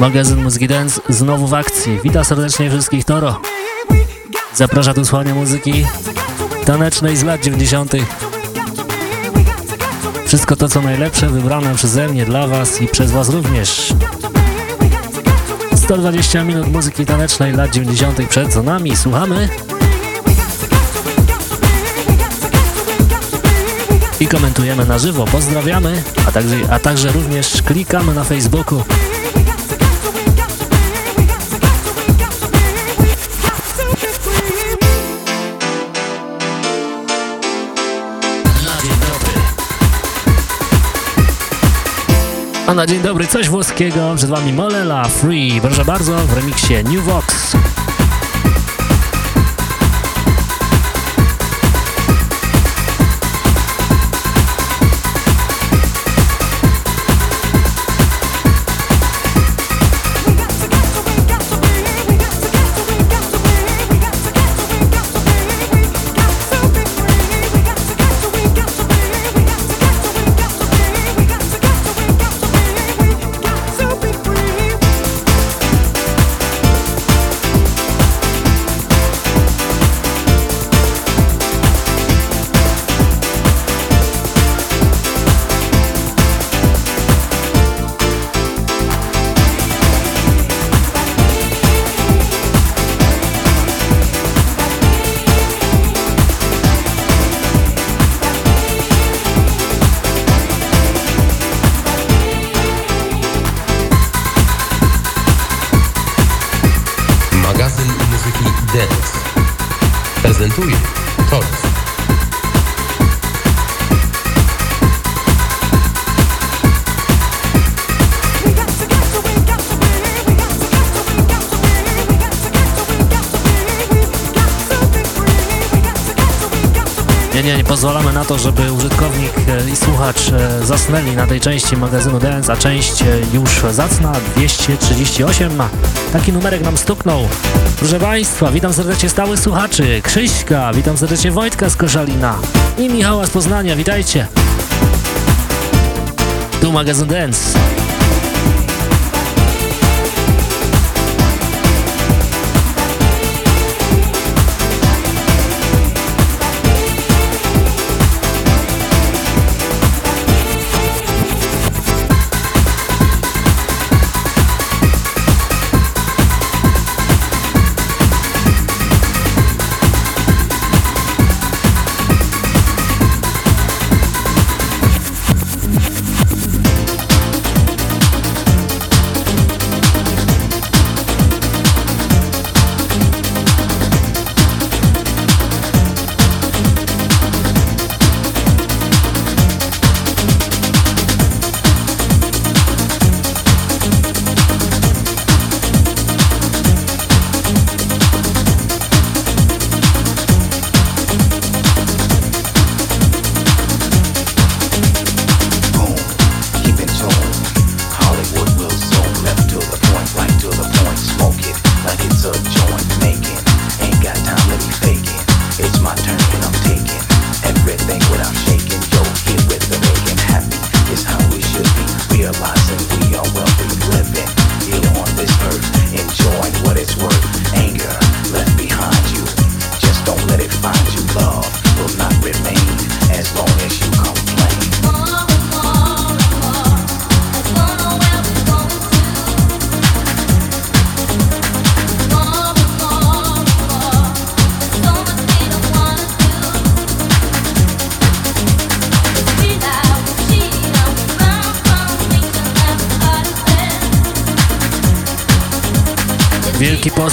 Magazyn Muzyki Dance znowu w akcji. Witam serdecznie wszystkich Toro. Zaprasza do słuchania muzyki tanecznej z lat 90. Wszystko to co najlepsze wybrane przeze mnie dla Was i przez Was również. 120 minut muzyki tanecznej lat 90. przed nami. Słuchamy. i komentujemy na żywo. Pozdrawiamy, a także, a także również klikamy na Facebooku. A na dzień dobry coś włoskiego, przed Wami Molela Free, proszę bardzo, w remiksie New Vox. Zasnęli na tej części magazynu Dance, a część e, już zacna 238. Taki numerek nam stuknął. Proszę Państwa, witam serdecznie stałych słuchaczy. Krzyśka, witam serdecznie Wojtka z Koszalina i Michała z Poznania, witajcie. Tu magazyn Dance.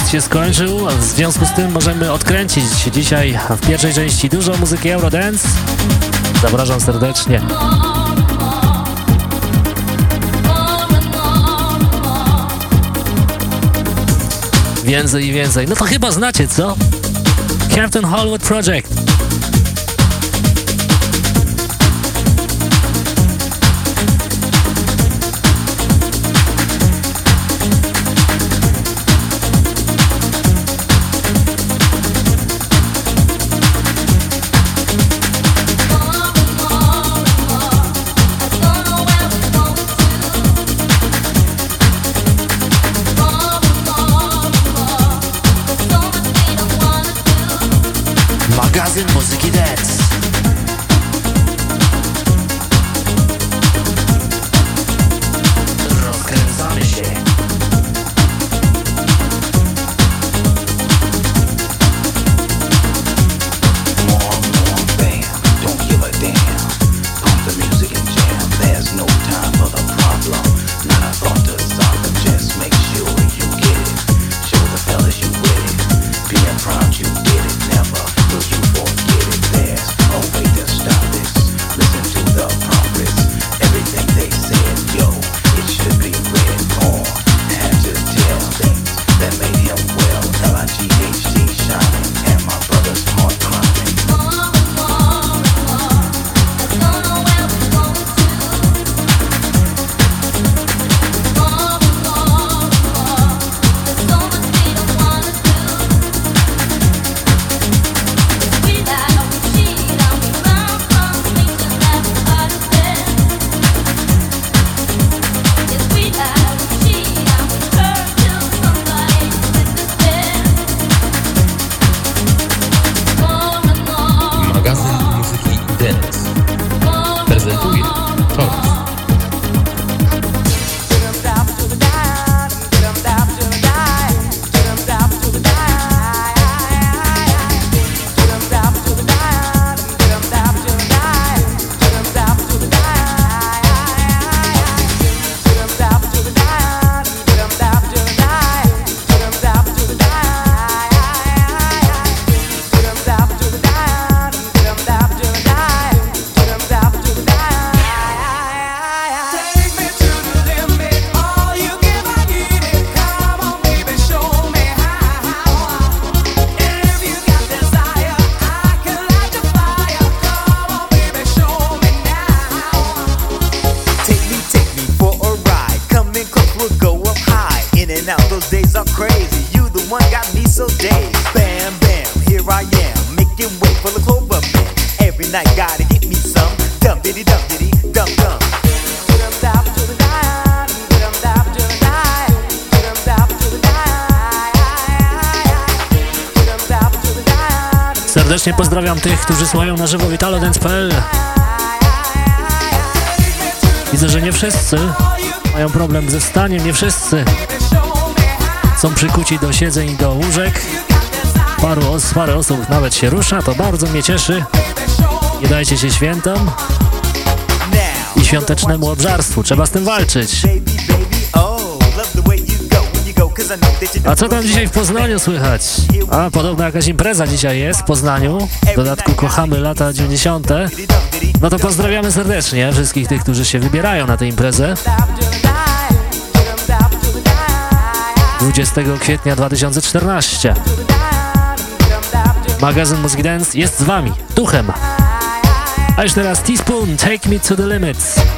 Się skończył, w związku z tym możemy odkręcić dzisiaj w pierwszej części dużo muzyki Eurodance. Zapraszam serdecznie. Więcej i więcej. No to chyba znacie, co? Captain Hollywood Project. Pozdrawiam tych, którzy słuchają na żywo witalodance.pl Widzę, że nie wszyscy mają problem ze staniem, nie wszyscy są przykuci do siedzeń i do łóżek. Paru, os parę osób nawet się rusza, to bardzo mnie cieszy. Nie dajcie się świętom i świątecznemu obżarstwu. Trzeba z tym walczyć. A co tam dzisiaj w Poznaniu słychać? A, podobno jakaś impreza dzisiaj jest w Poznaniu. W dodatku kochamy lata 90. No to pozdrawiamy serdecznie wszystkich tych, którzy się wybierają na tę imprezę. 20 kwietnia 2014. Magazyn Muzyki Dance jest z Wami, duchem. A już teraz Teaspoon, Take Me To The Limits.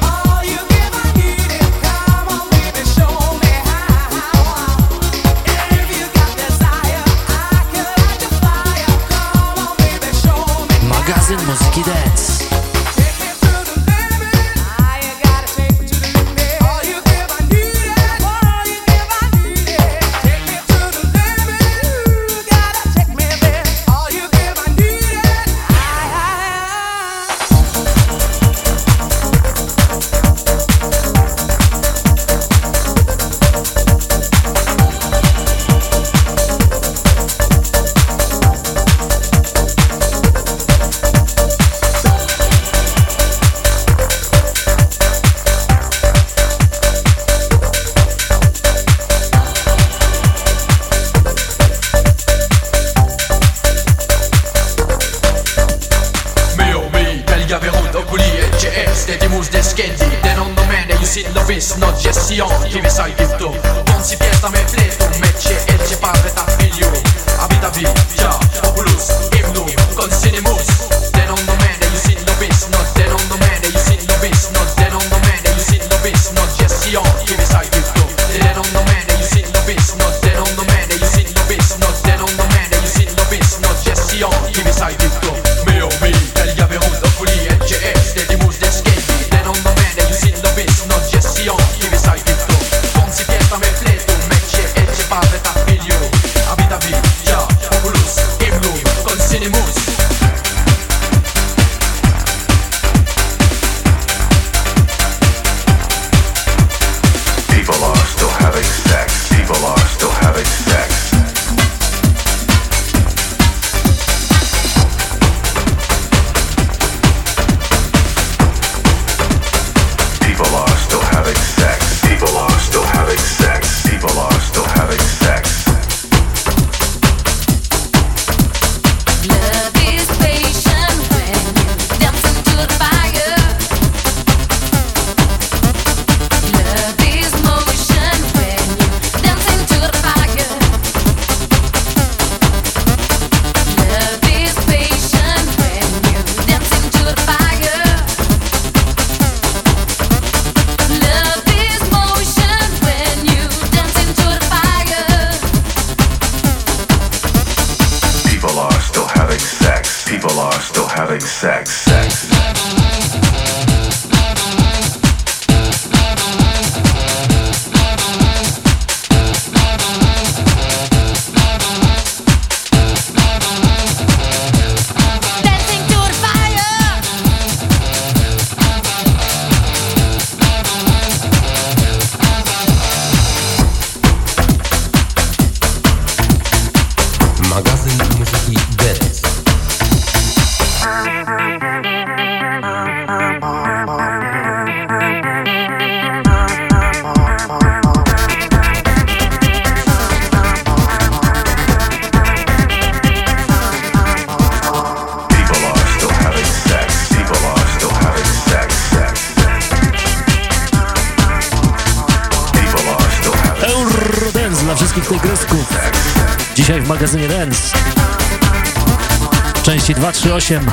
8.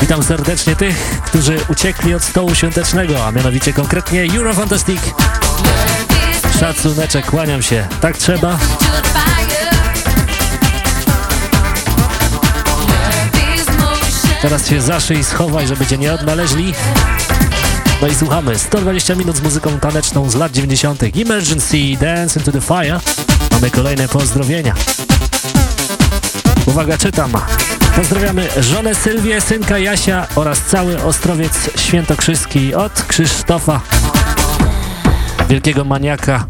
Witam serdecznie tych, którzy uciekli od stołu świątecznego, a mianowicie konkretnie Eurofantastic. Szacuneczek, kłaniam się. Tak trzeba. Teraz się zaszyj, schowaj, żeby cię nie odnaleźli. No i słuchamy 120 minut z muzyką taneczną z lat 90. Emergency Dance into the Fire. Mamy kolejne pozdrowienia. Uwaga, czytam. Pozdrawiamy żonę Sylwię, synka Jasia oraz cały Ostrowiec Świętokrzyski od Krzysztofa, wielkiego maniaka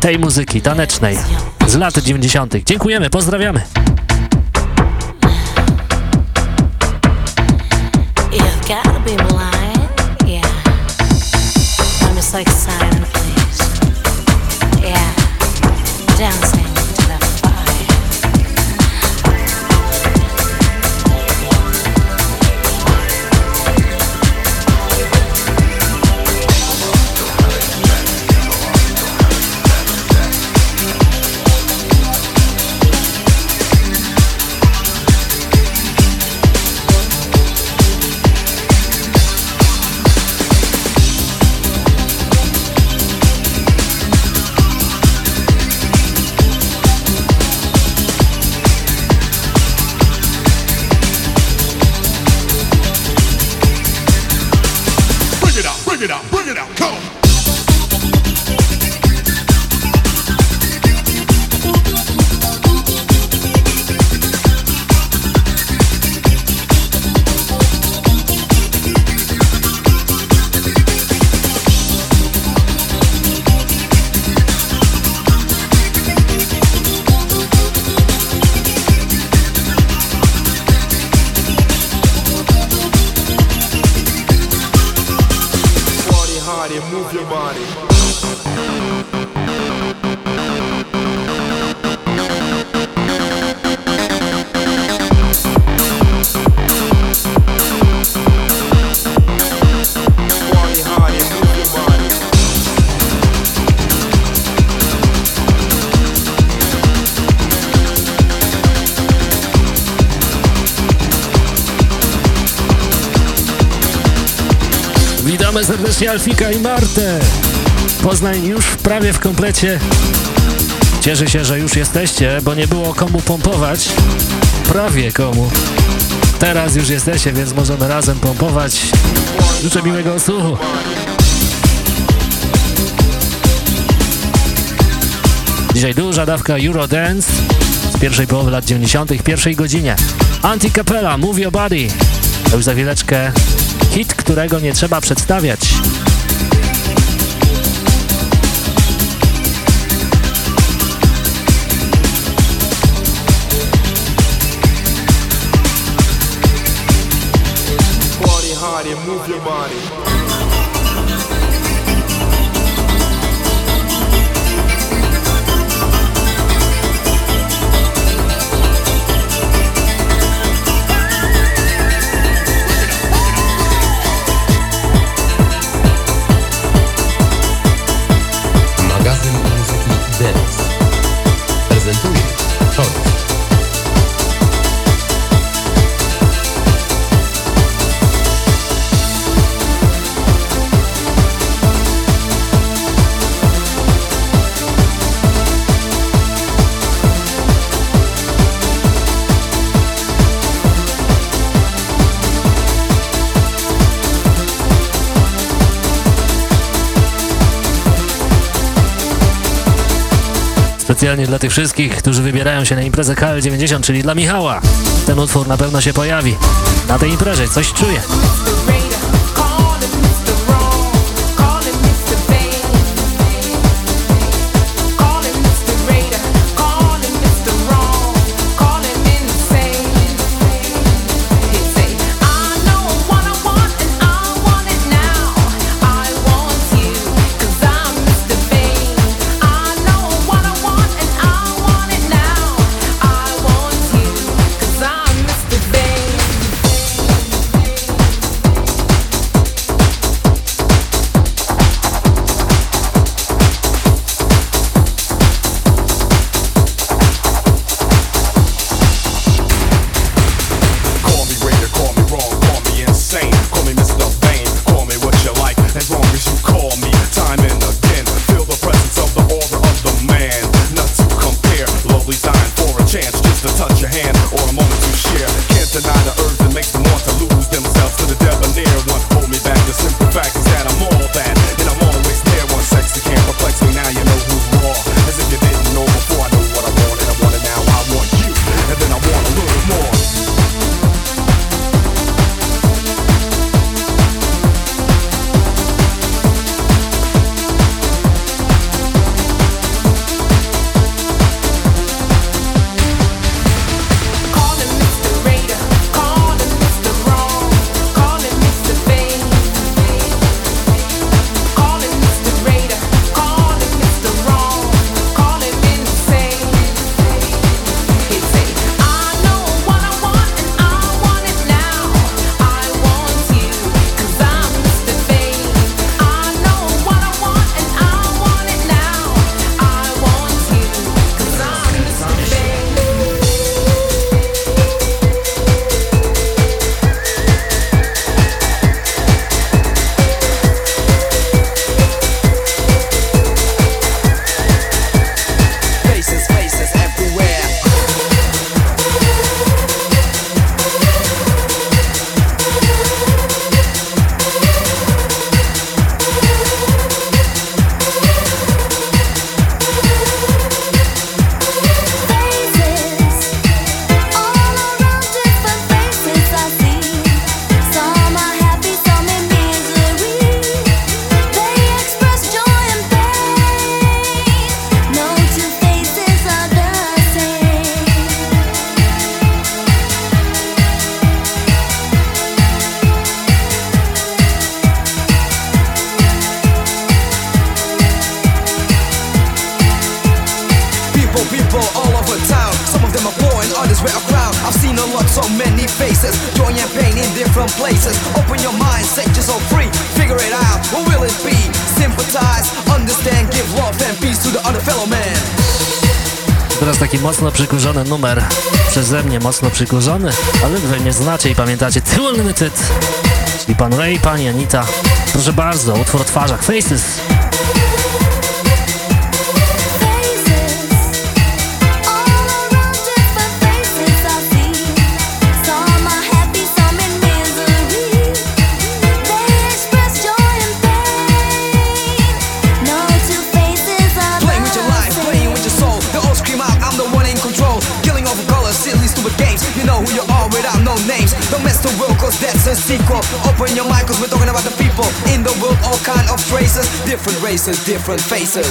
tej muzyki tanecznej z lat 90. Dziękujemy, pozdrawiamy. like serdecznie Alfika i Martę. Poznań już prawie w komplecie. Cieszę się, że już jesteście, bo nie było komu pompować. Prawie komu. Teraz już jesteście, więc możemy razem pompować. Życzę miłego słuchu. Dzisiaj duża dawka Eurodance z pierwszej połowy lat 90. w pierwszej godzinie. Anti-Capella, Move Your Body. To już za chwileczkę hit, którego nie trzeba przedstawiać. Move your body. Specjalnie dla tych wszystkich, którzy wybierają się na imprezę KL90, czyli dla Michała. Ten utwór na pewno się pojawi. Na tej imprezie coś czuję. Numer przeze mnie mocno przykurzony, ale wy nie znacie i pamiętacie Too Limited, czyli pan Ray, pani Anita. Proszę bardzo, utwór o twarzach Faces. Different races, different faces.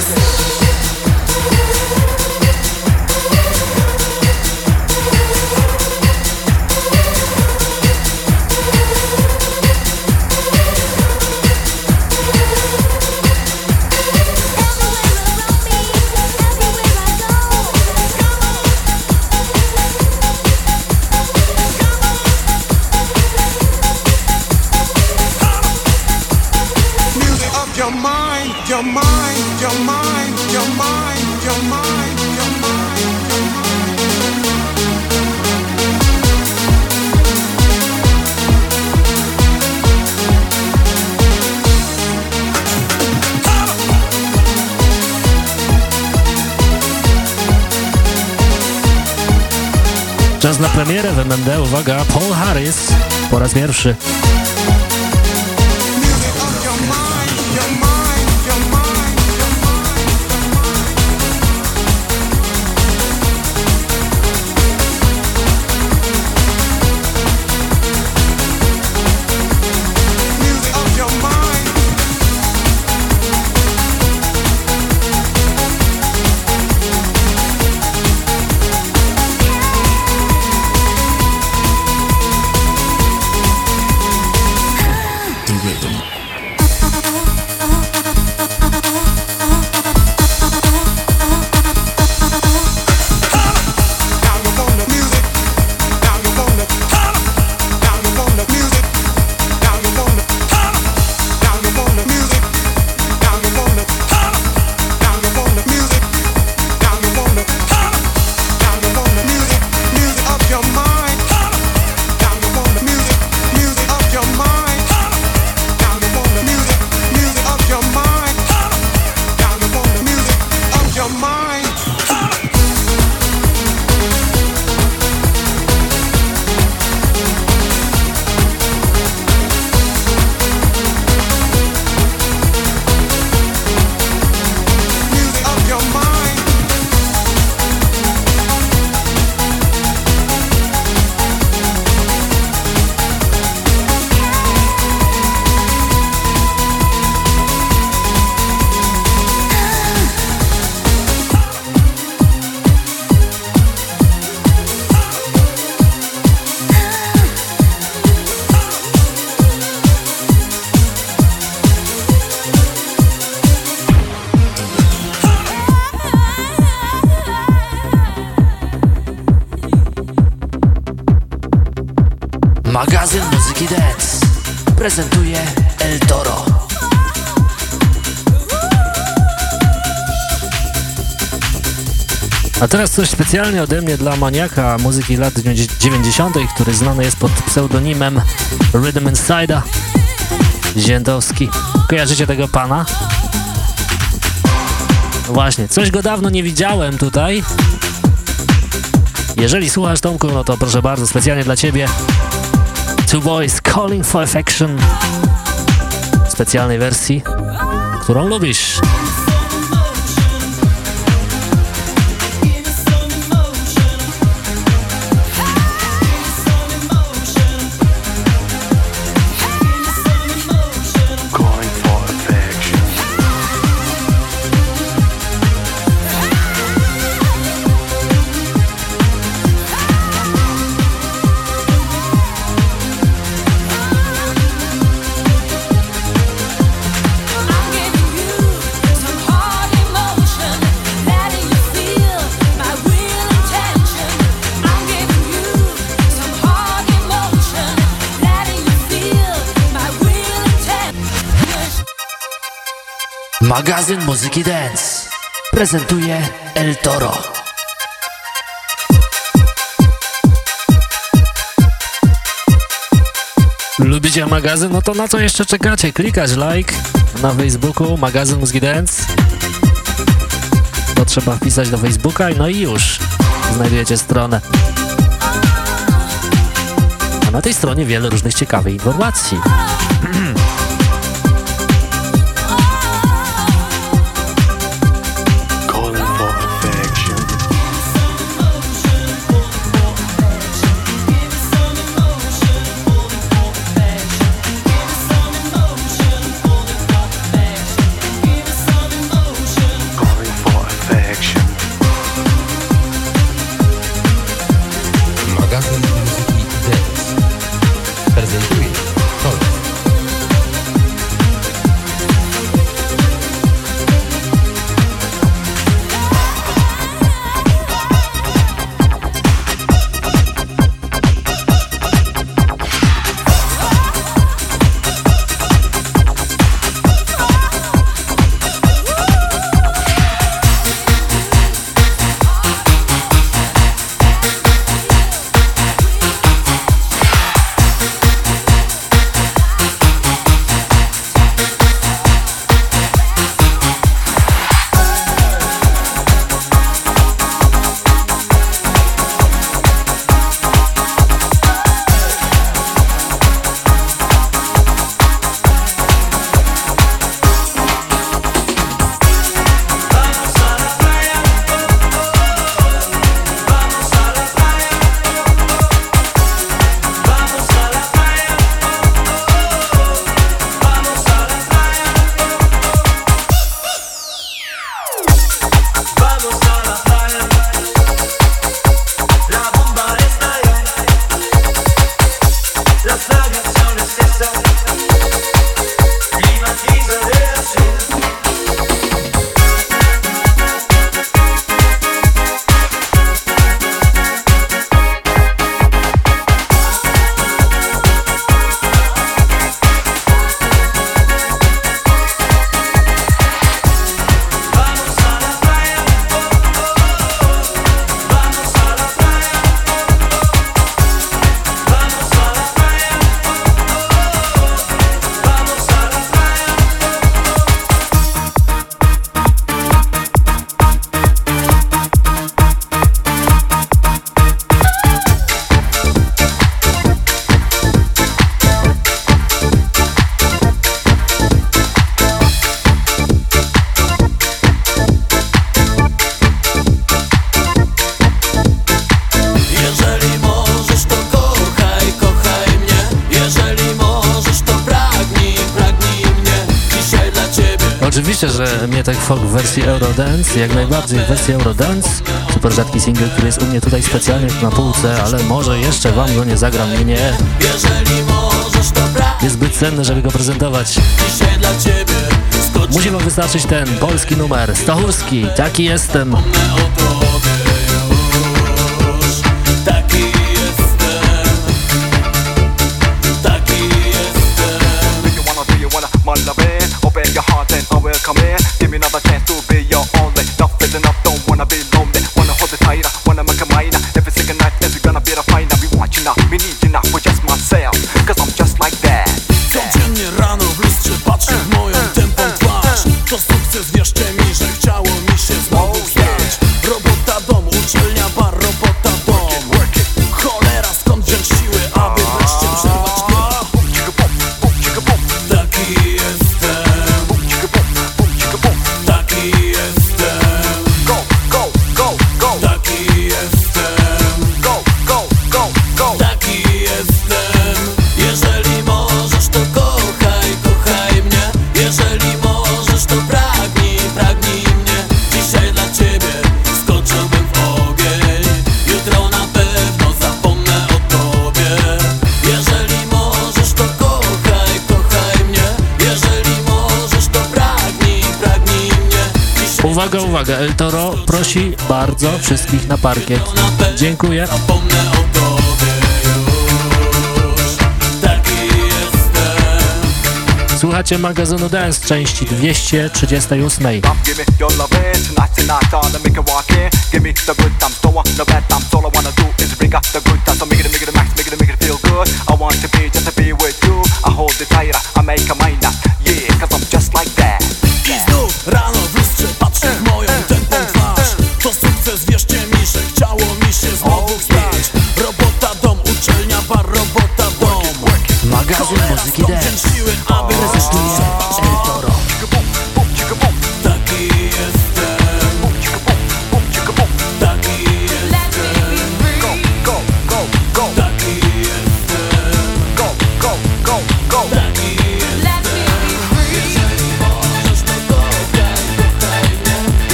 MMD, uwaga, Paul Harris po raz pierwszy. Coś specjalnie ode mnie dla maniaka muzyki lat 90., który znany jest pod pseudonimem Rhythm Insider Ziędowski. Kojarzycie tego pana? Właśnie, coś go dawno nie widziałem tutaj. Jeżeli słuchasz Tomku, no to proszę bardzo, specjalnie dla Ciebie Two Boys Calling for Affection w specjalnej wersji, którą lubisz. Magazyn Muzyki Dance prezentuje El Toro. Lubicie magazyn? No to na co jeszcze czekacie? Klikać like na Facebooku, magazyn Muzyki Dance. To trzeba wpisać do Facebooka, no i już znajdujecie stronę. A na tej stronie wiele różnych ciekawych informacji. folk w wersji Eurodance, jak najbardziej w wersji Eurodance. Super rzadki singiel, który jest u mnie tutaj specjalnie na półce, ale może jeszcze wam go nie zagram, nie, nie. Jest zbyt cenny, żeby go prezentować. Musi wam wystarczyć ten polski numer, Stachurski, taki jestem. uwaga, El Toro prosi bardzo wszystkich na parkiet. Dziękuję. Słuchacie magazynu Dance części 238. Give to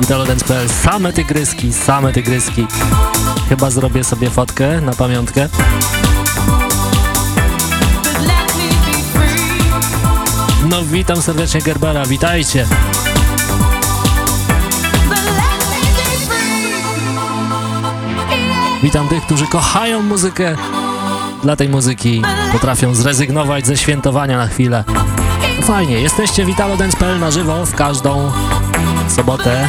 italodance.pl Same tygryski, same tygryski. Chyba zrobię sobie fotkę na pamiątkę. No witam serdecznie Gerbera, witajcie. Witam tych, którzy kochają muzykę. Dla tej muzyki potrafią zrezygnować ze świętowania na chwilę. Fajnie, jesteście Vitalodance.pl na żywo w każdą sobotę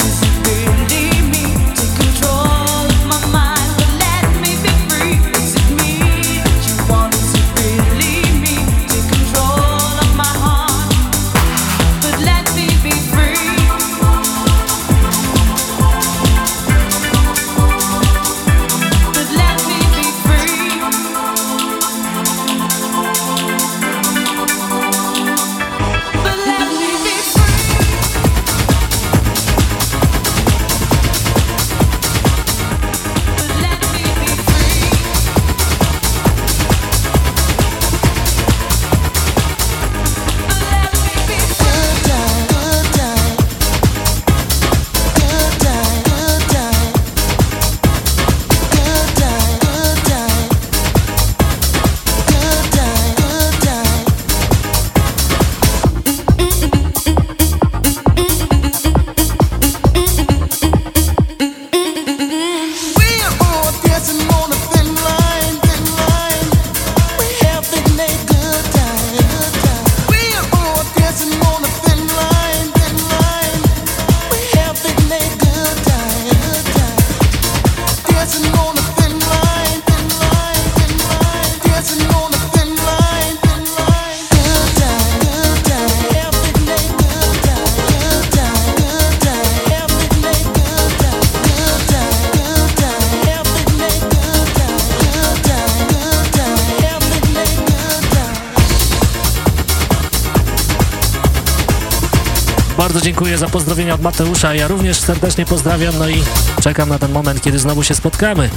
Bardzo dziękuję za pozdrowienia od Mateusza. Ja również serdecznie pozdrawiam, no i czekam na ten moment, kiedy znowu się spotkamy.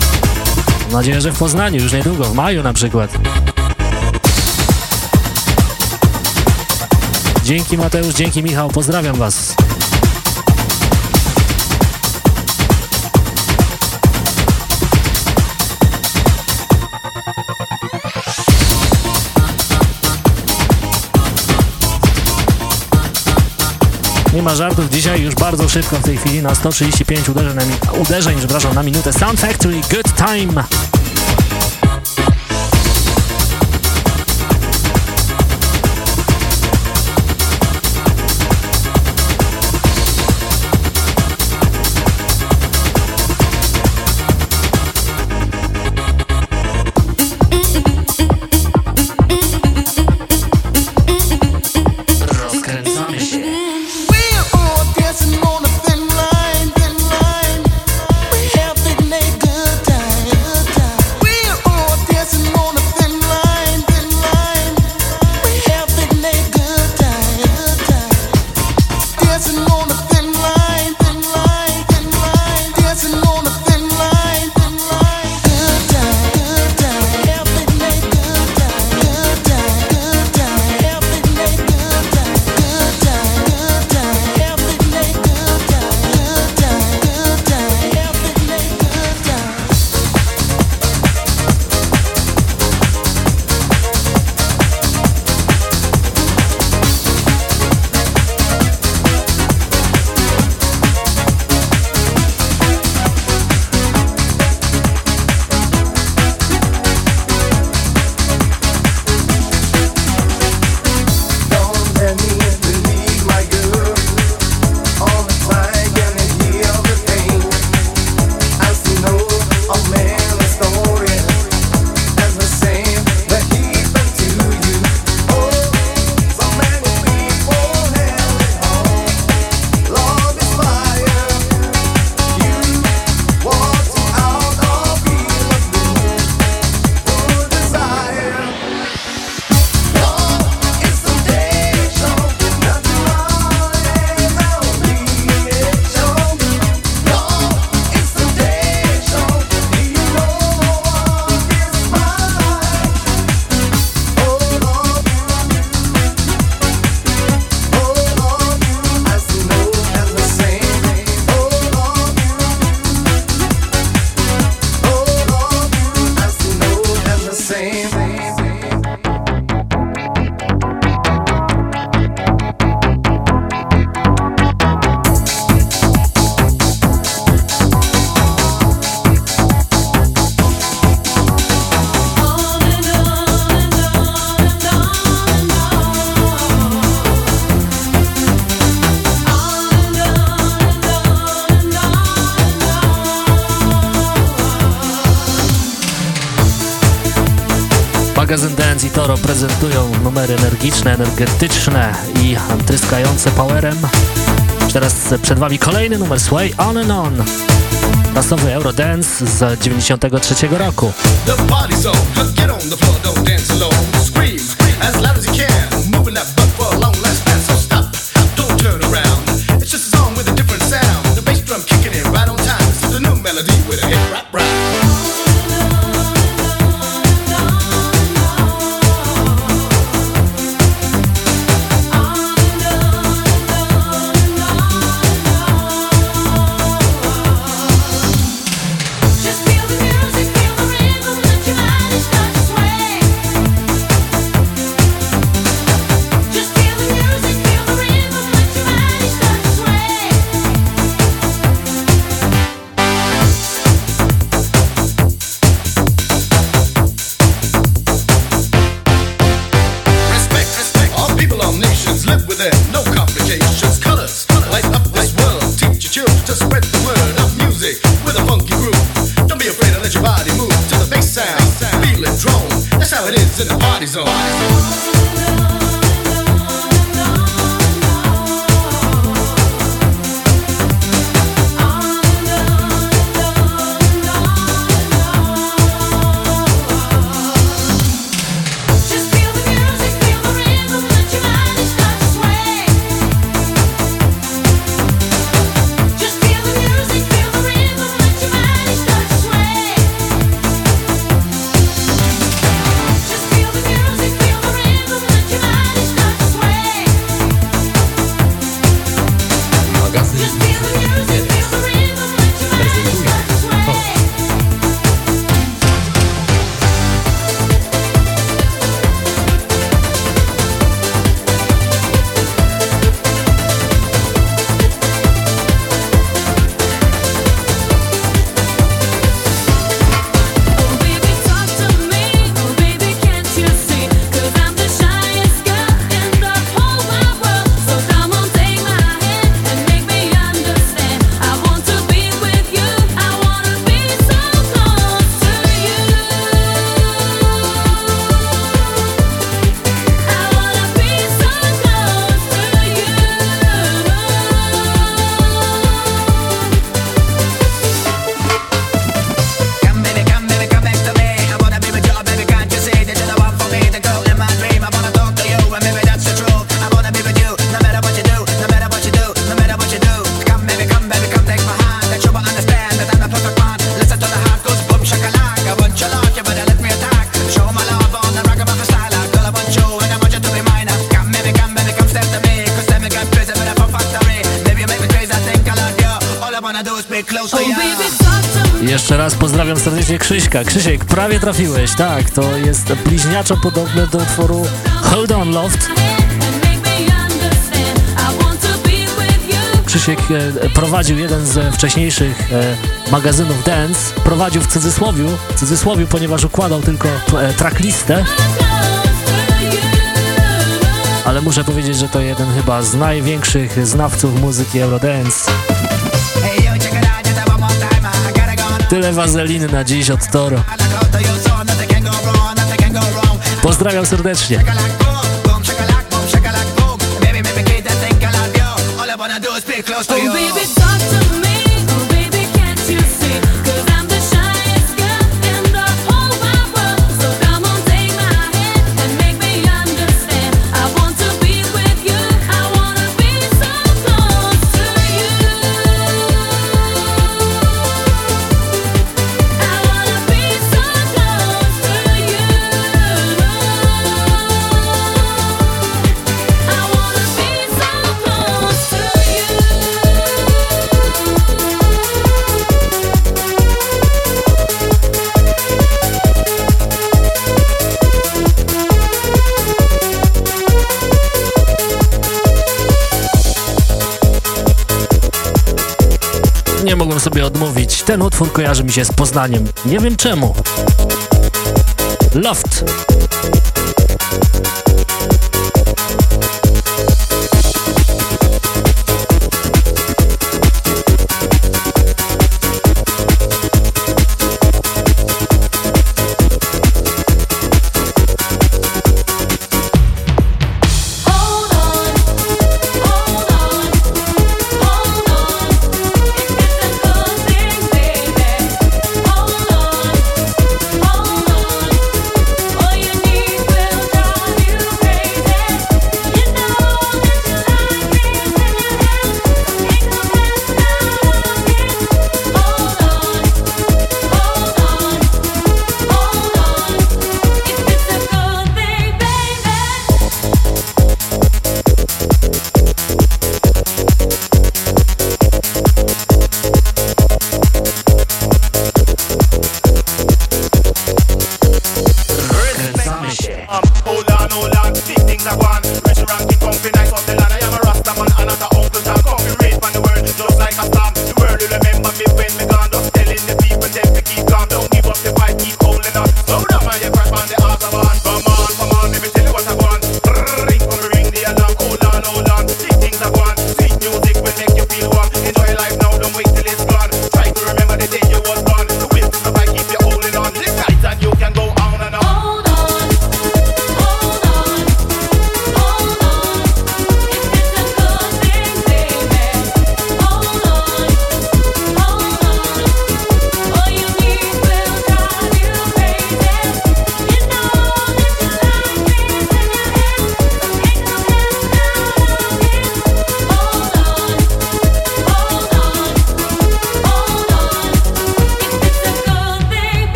Mam nadzieję, że w Poznaniu już niedługo, w maju na przykład. Dzięki Mateusz, dzięki Michał, pozdrawiam Was. Nie ma żartów, dzisiaj już bardzo szybko w tej chwili na 135 uderzeń uderzeń, przepraszam, na minutę. Sound Factory, Good Time. Energiczne, energetyczne i tryskające powerem. Teraz przed Wami kolejny numer Sway On and On. Rasowy Eurodance z 93 roku. Krzysiek, prawie trafiłeś, tak, to jest bliźniaczo podobne do utworu Hold On Loft. Krzysiek e, prowadził jeden z wcześniejszych e, magazynów Dance, prowadził w cudzysłowiu, w cudzysłowiu, ponieważ układał tylko e, tracklistę ale muszę powiedzieć, że to jeden chyba z największych znawców muzyki Eurodance. Tyle wazeliny na dziś od Toro. Pozdrawiam serdecznie. Oh baby Ten utwór kojarzy mi się z Poznaniem. Nie wiem czemu. Loft.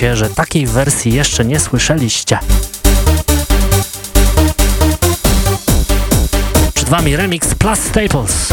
się, że takiej wersji jeszcze nie słyszeliście. Przed Wami remix Plus Staples.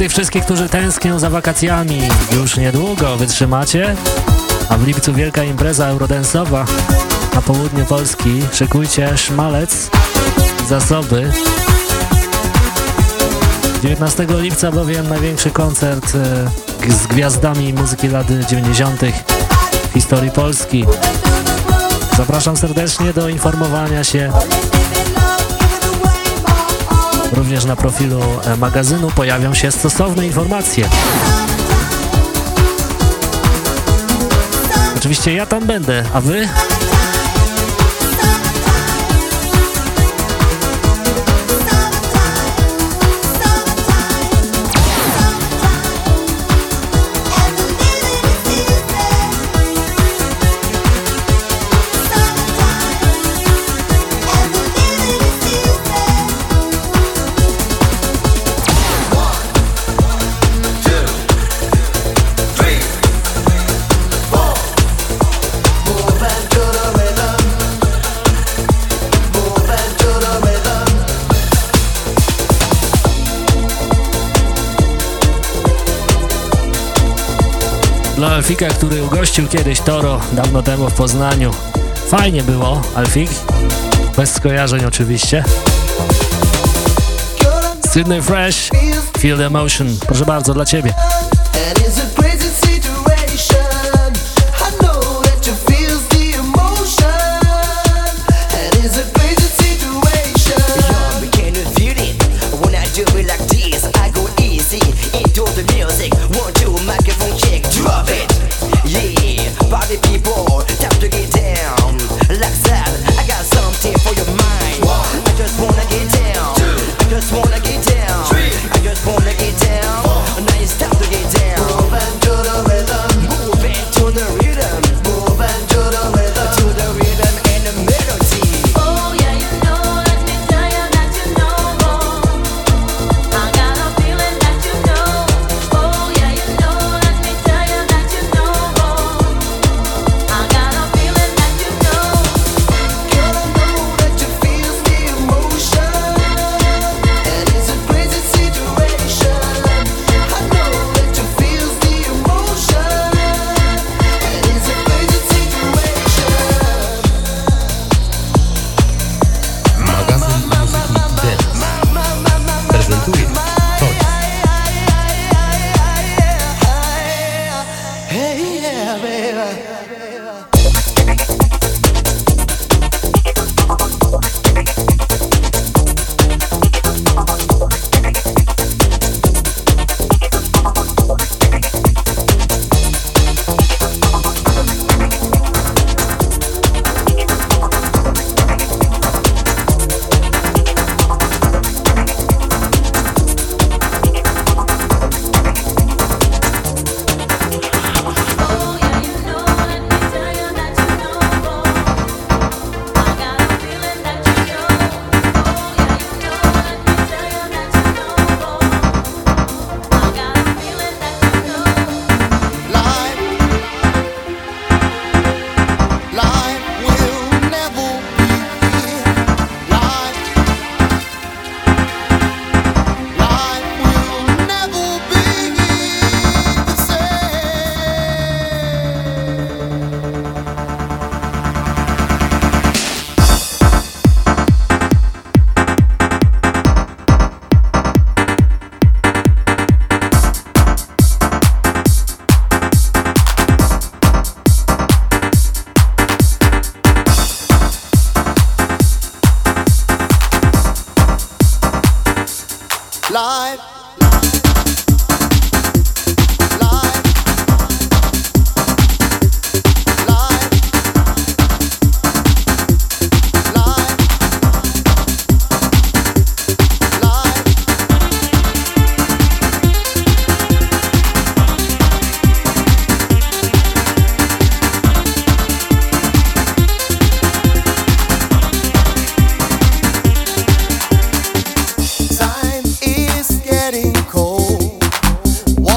tych wszystkich, którzy tęsknią za wakacjami. Już niedługo wytrzymacie, a w lipcu wielka impreza eurodensowa na południu Polski. Szykujcie szmalec, zasoby. 19 lipca bowiem największy koncert e, z gwiazdami muzyki lat 90. w historii Polski. Zapraszam serdecznie do informowania się Również na profilu e, magazynu pojawią się stosowne informacje. Oczywiście ja tam będę, a wy? Alfika, który ugościł kiedyś Toro dawno temu w Poznaniu. Fajnie było, Alfik, bez skojarzeń oczywiście. Sydney Fresh, Feel the Emotion, proszę bardzo, dla Ciebie.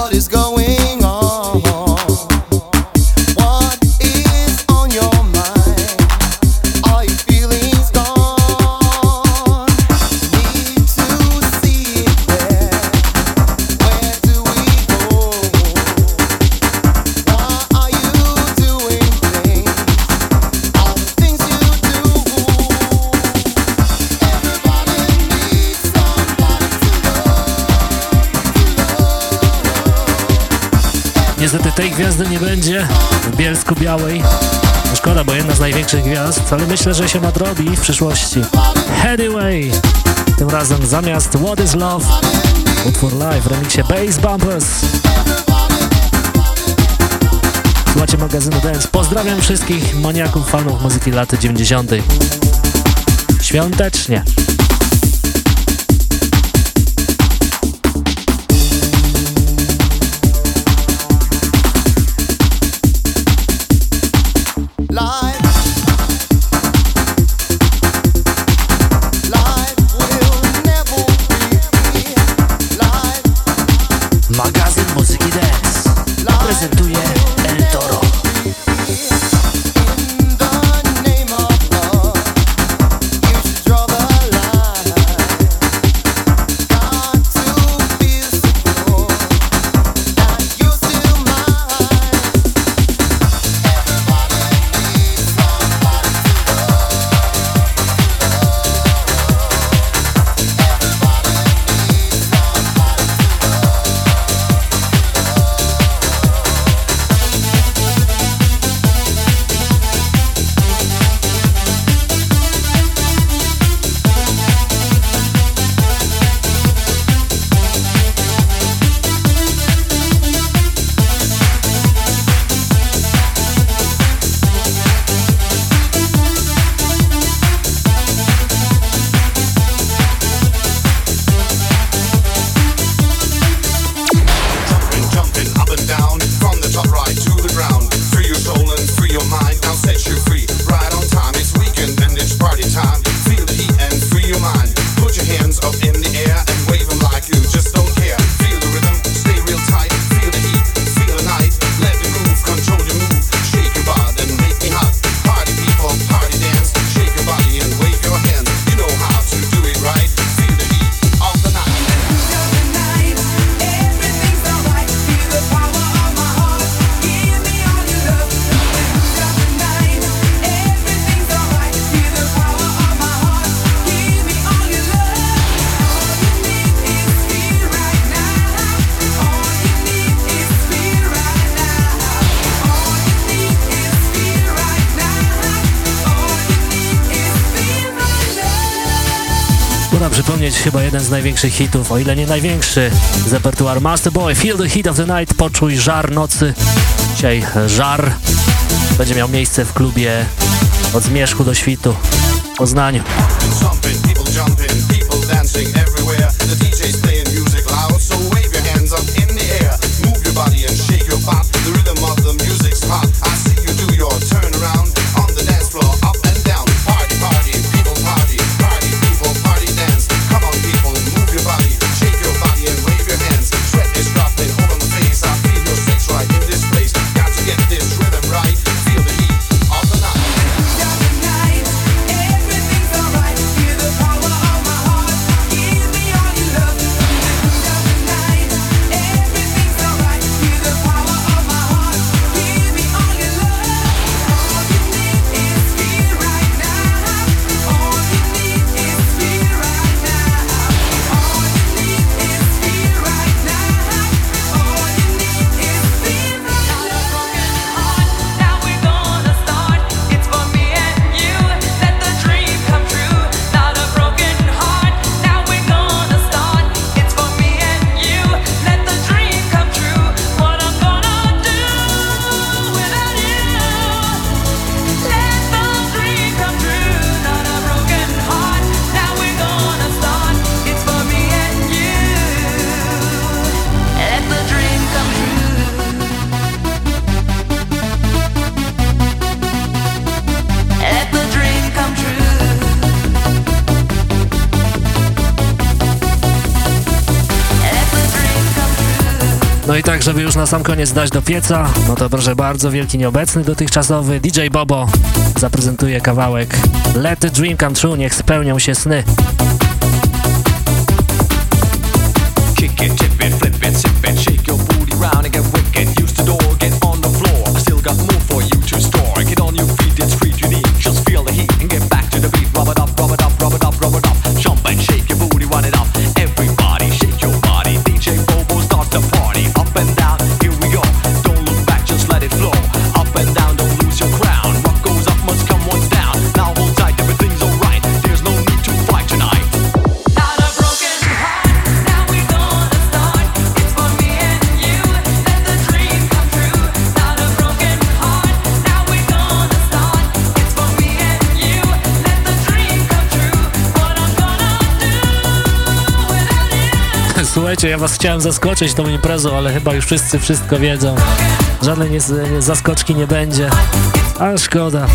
world is going. Największych gwiazd, ale myślę, że się nadrobi w przyszłości. Headway! Tym razem zamiast What is Love utwór live w remixie Bass Bumpers. Słuchajcie magazynu Dance. Pozdrawiam wszystkich maniaków, fanów muzyki lat 90. Świątecznie. Jeden z największych hitów, o ile nie największy z repertuaru Master Boy, Feel the Heat of the Night, poczuj żar nocy. Dzisiaj żar będzie miał miejsce w klubie od zmierzchu do świtu w Poznaniu. Żeby już na sam koniec dać do pieca, no to proszę bardzo, wielki nieobecny dotychczasowy DJ Bobo zaprezentuje kawałek Let the Dream Come True, niech spełnią się sny. Kick it, Słuchajcie, ja was chciałem zaskoczyć tą imprezą, ale chyba już wszyscy wszystko wiedzą. Żadnej nie, nie, zaskoczki nie będzie, a szkoda.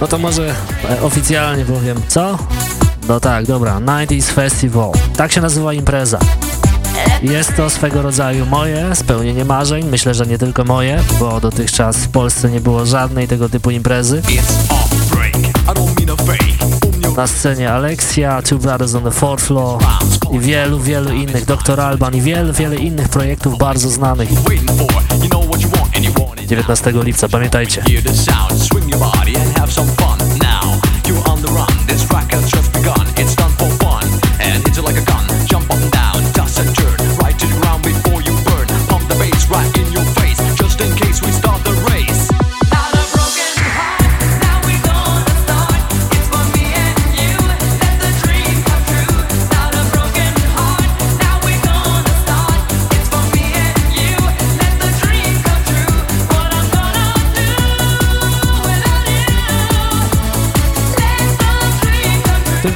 No to może e, oficjalnie powiem, co? No tak, dobra, 90s Festival. Tak się nazywa impreza. Jest to swego rodzaju moje spełnienie marzeń, myślę, że nie tylko moje, bo dotychczas w Polsce nie było żadnej tego typu imprezy. Na scenie Alexia, Two Brothers on the Fourth Floor i wielu, wielu innych, Dr. Alban i wielu, wiele innych projektów bardzo znanych. waiting for. You know what you want and you want it. 19 lipca, pamiętajcie. It's done for fun and hits it like a gun. Jump up and down,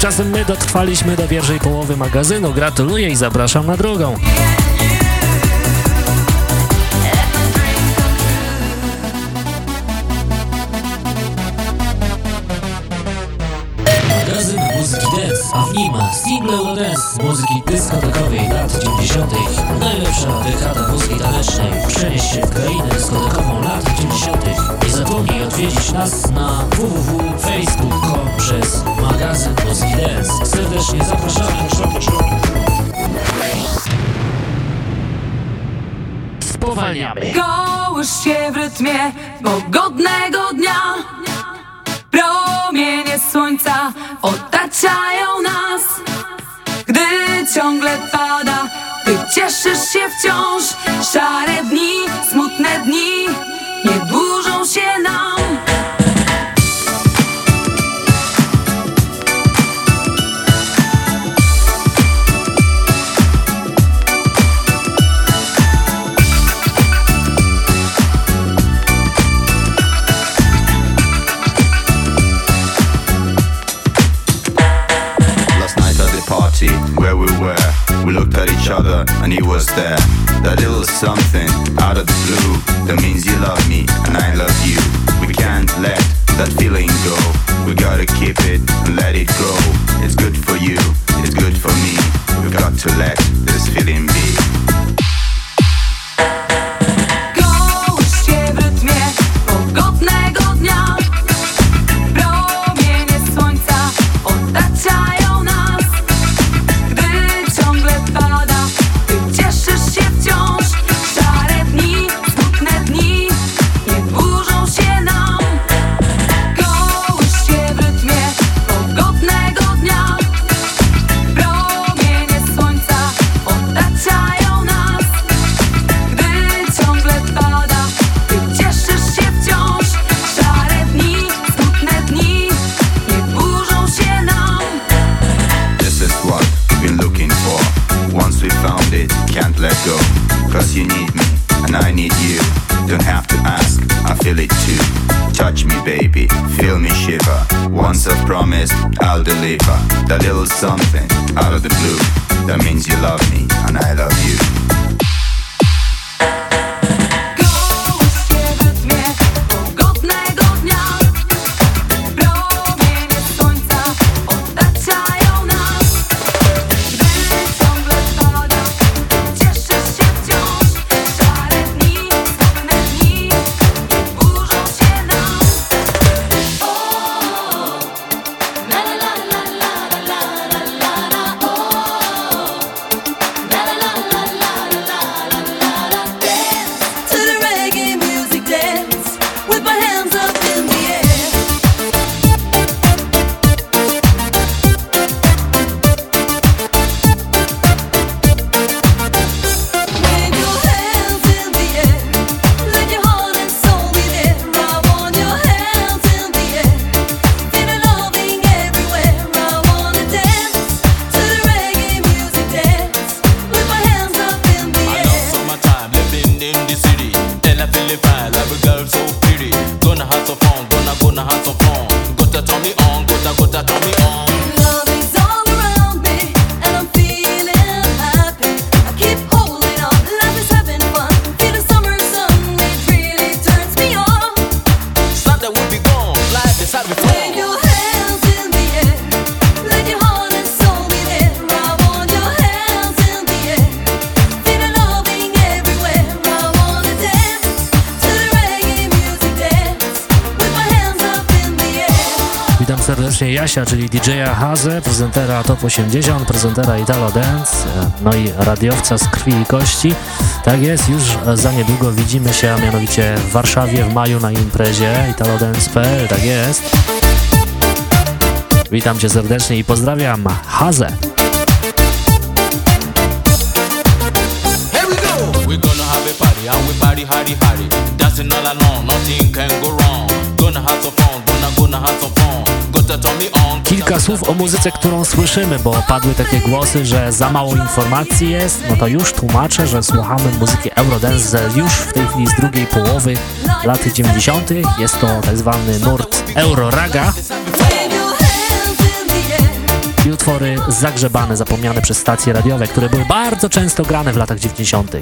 Tymczasem my dotrwaliśmy do pierwszej połowy magazynu. Gratuluję i zapraszam na drugą. Magazyn muzyki dance, a w nim single Eurodance muzyki dyskotekowej lat 90. Najlepsza dekada muzyki tanecznej. Przenieś się w krainę dyskotekową lat 90. Zapomnij odwiedzić nas na www.facebook.com przez magazyn muzyki dance. Serdecznie zapraszamy. Spowalniamy. Kołysz się w rytmie pogodnego dnia Promienie słońca otaczają nas Gdy ciągle pada, ty cieszysz się wciąż Szare dni, smutne dni nie dłużą się nam we looked at each other and he was there. That little something out of the blue that means you love me and I love you. We can't let that feeling go. We gotta keep it and let it grow. It's good for you, it's good for me. We've got to let this feeling be. Baby, feel me shiver. Once I've promised, I'll deliver. That little something out of the blue. That means you love me, and I love you. DJ-a Haze, prezentera Top 80, prezentera Italo Dance, e, no i radiowca z krwi i kości. Tak jest, już za niedługo widzimy się, a mianowicie w Warszawie w maju na imprezie italodance.pl, tak jest. Witam Cię serdecznie i pozdrawiam, Haze. We're gonna have a party, and we party, party, party. Dancing all alone, nothing can go wrong. Gonna have some fun, gonna, gonna have some fun. Kilka słów o muzyce, którą słyszymy, bo padły takie głosy, że za mało informacji jest, no to już tłumaczę, że słuchamy muzyki Eurodance już w tej chwili z drugiej połowy lat 90. Jest to tak zwany nurt Euroraga i utwory zagrzebane, zapomniane przez stacje radiowe, które były bardzo często grane w latach 90.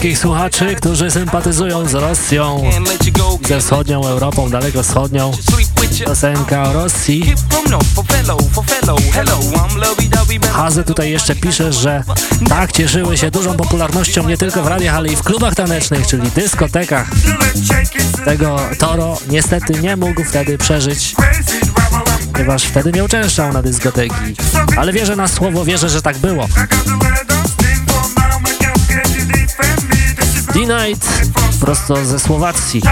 wszystkich słuchaczy, którzy sympatyzują z Rosją, ze wschodnią Europą, daleko wschodnią. Piosenka o Rosji. Hazy tutaj jeszcze pisze, że tak cieszyły się dużą popularnością nie tylko w radiach, ale i w klubach tanecznych, czyli dyskotekach. Tego Toro niestety nie mógł wtedy przeżyć ponieważ wtedy nie uczęszczał na dyskoteki. Ale wierzę na słowo, wierzę, że tak było. D-Night prosto ze Słowacji.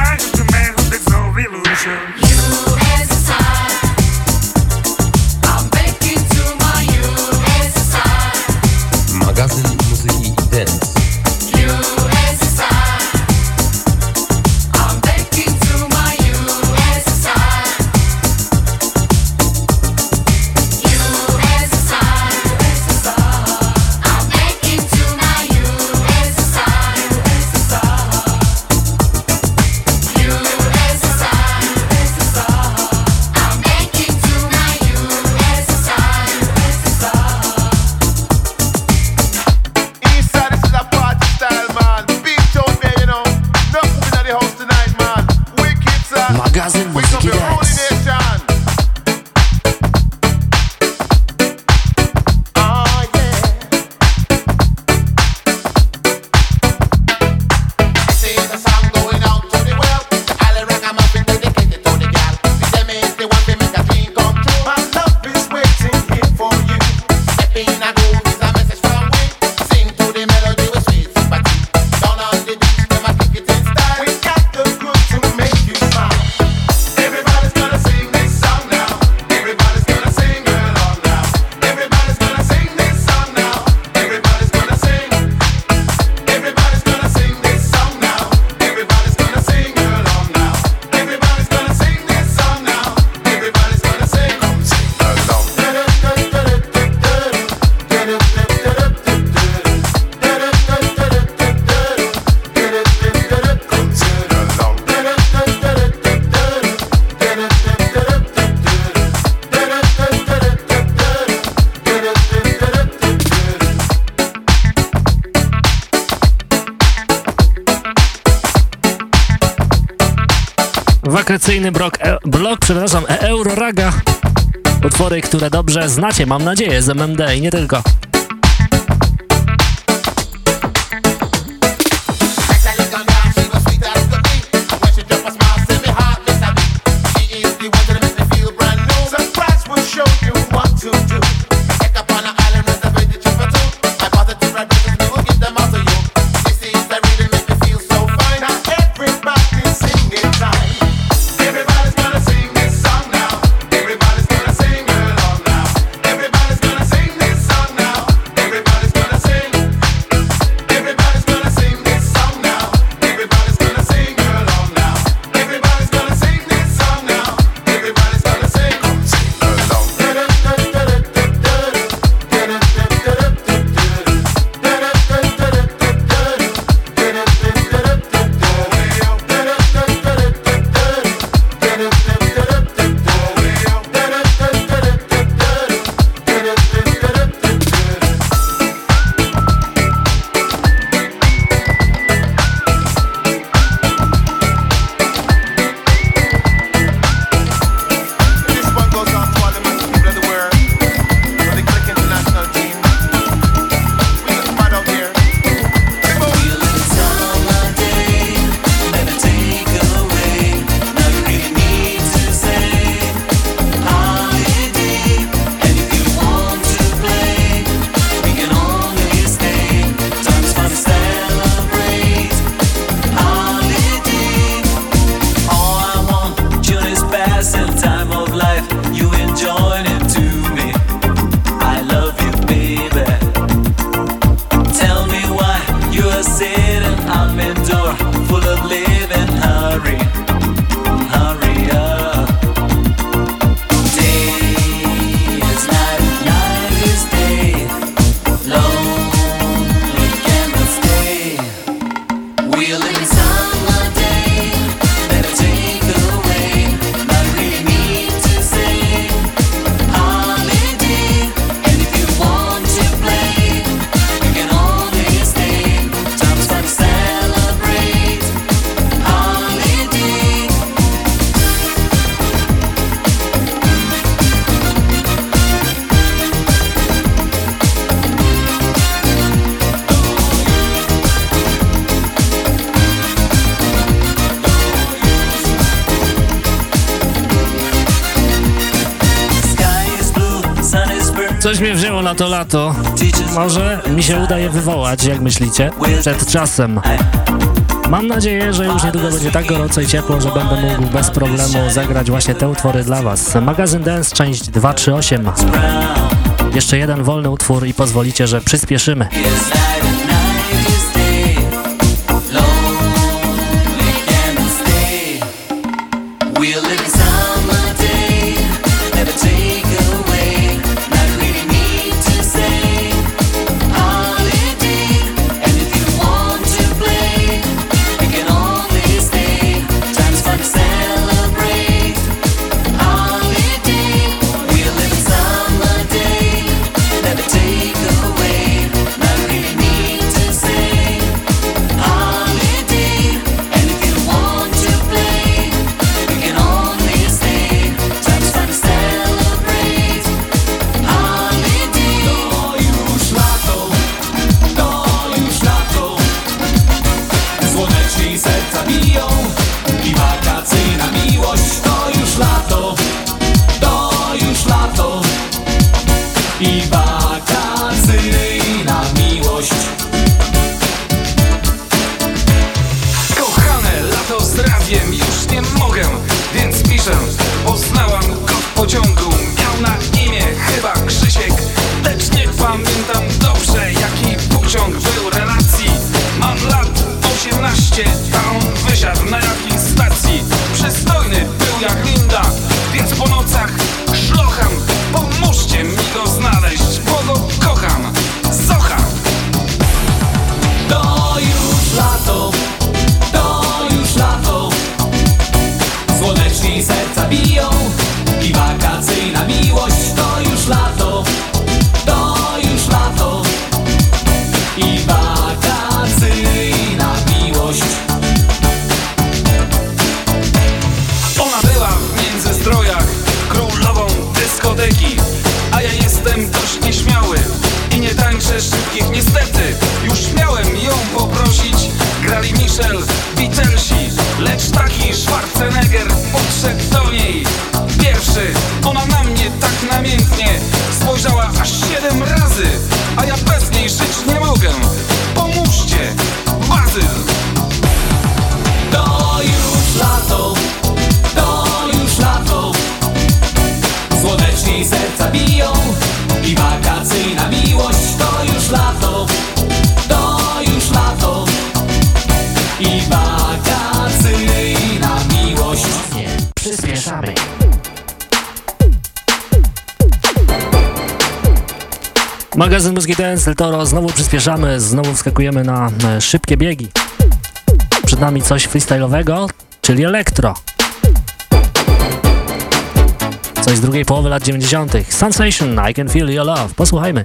które dobrze znacie, mam nadzieję, z MMD i nie tylko. lato. Może mi się uda je wywołać, jak myślicie, przed czasem. Mam nadzieję, że już niedługo będzie tak gorąco i ciepło, że będę mógł bez problemu zagrać właśnie te utwory dla Was. Magazyn Dance, część 238. Jeszcze jeden wolny utwór i pozwolicie, że przyspieszymy. Magazyn Muzyki Dance Del Toro, znowu przyspieszamy, znowu wskakujemy na e, szybkie biegi. Przed nami coś freestyle'owego, czyli elektro. Coś z drugiej połowy lat 90. Sensation, I Can Feel Your Love. Posłuchajmy.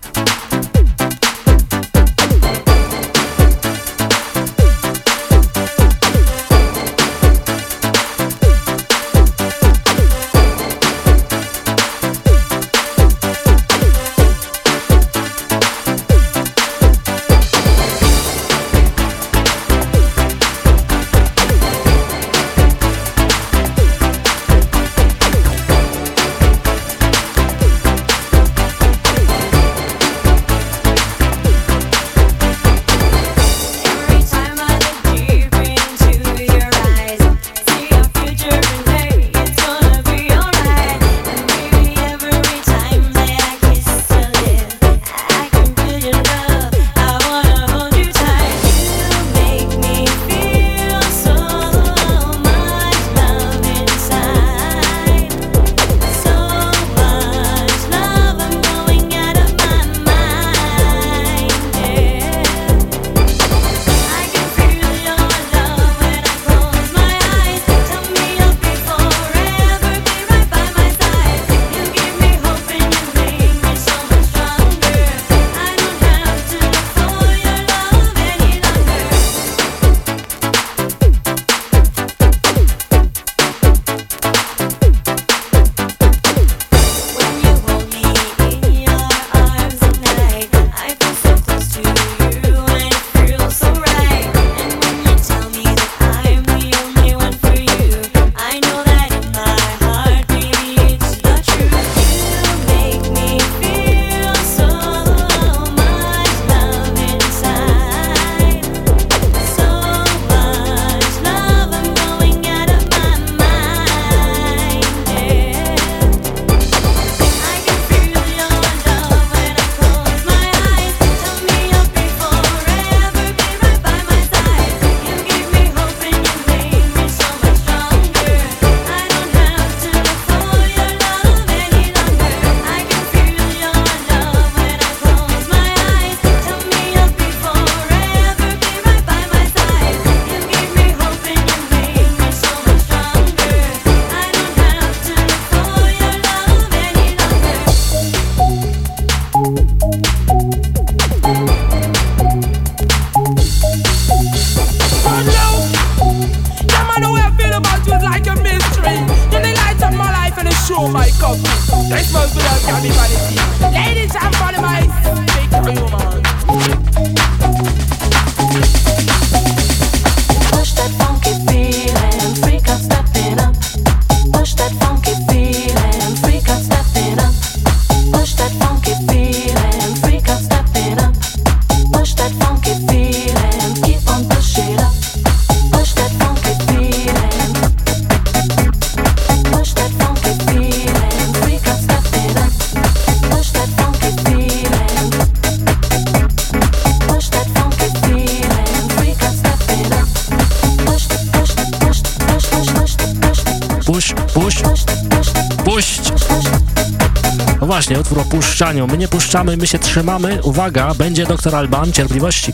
właśnie, utwór o puszczaniu. My nie puszczamy, my się trzymamy. Uwaga, będzie doktor Alban, cierpliwości.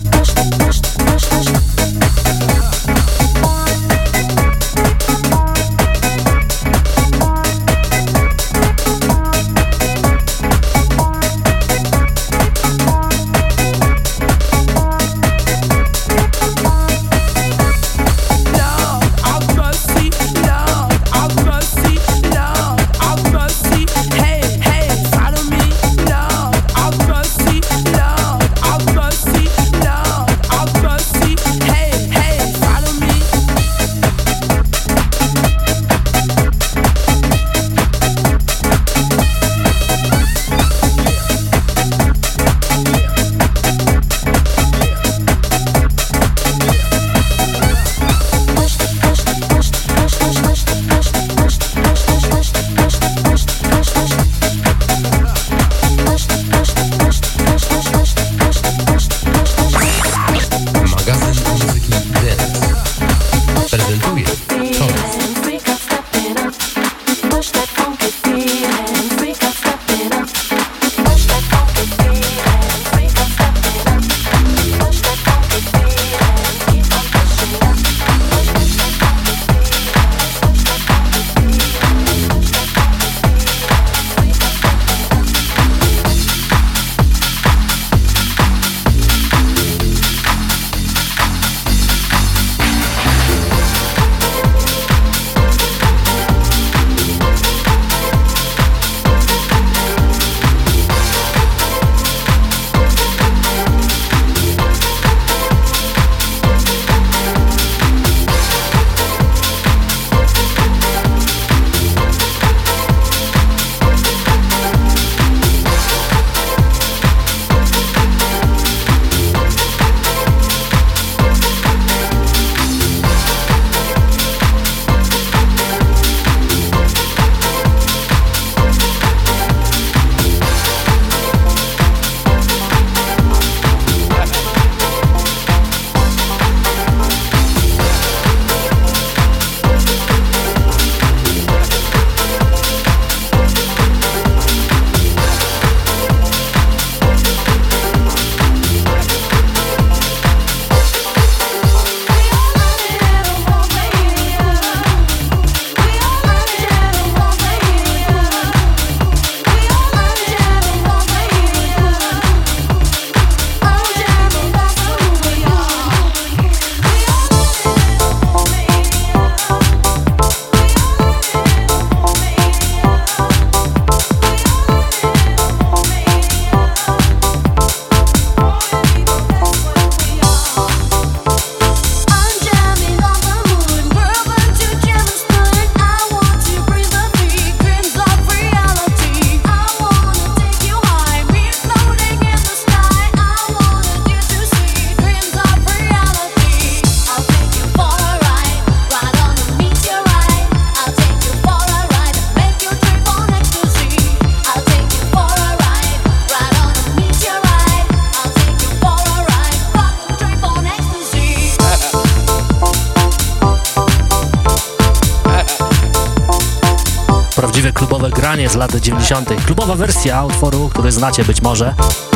Nagranie z lat 90. Klubowa wersja utworu, który znacie być może,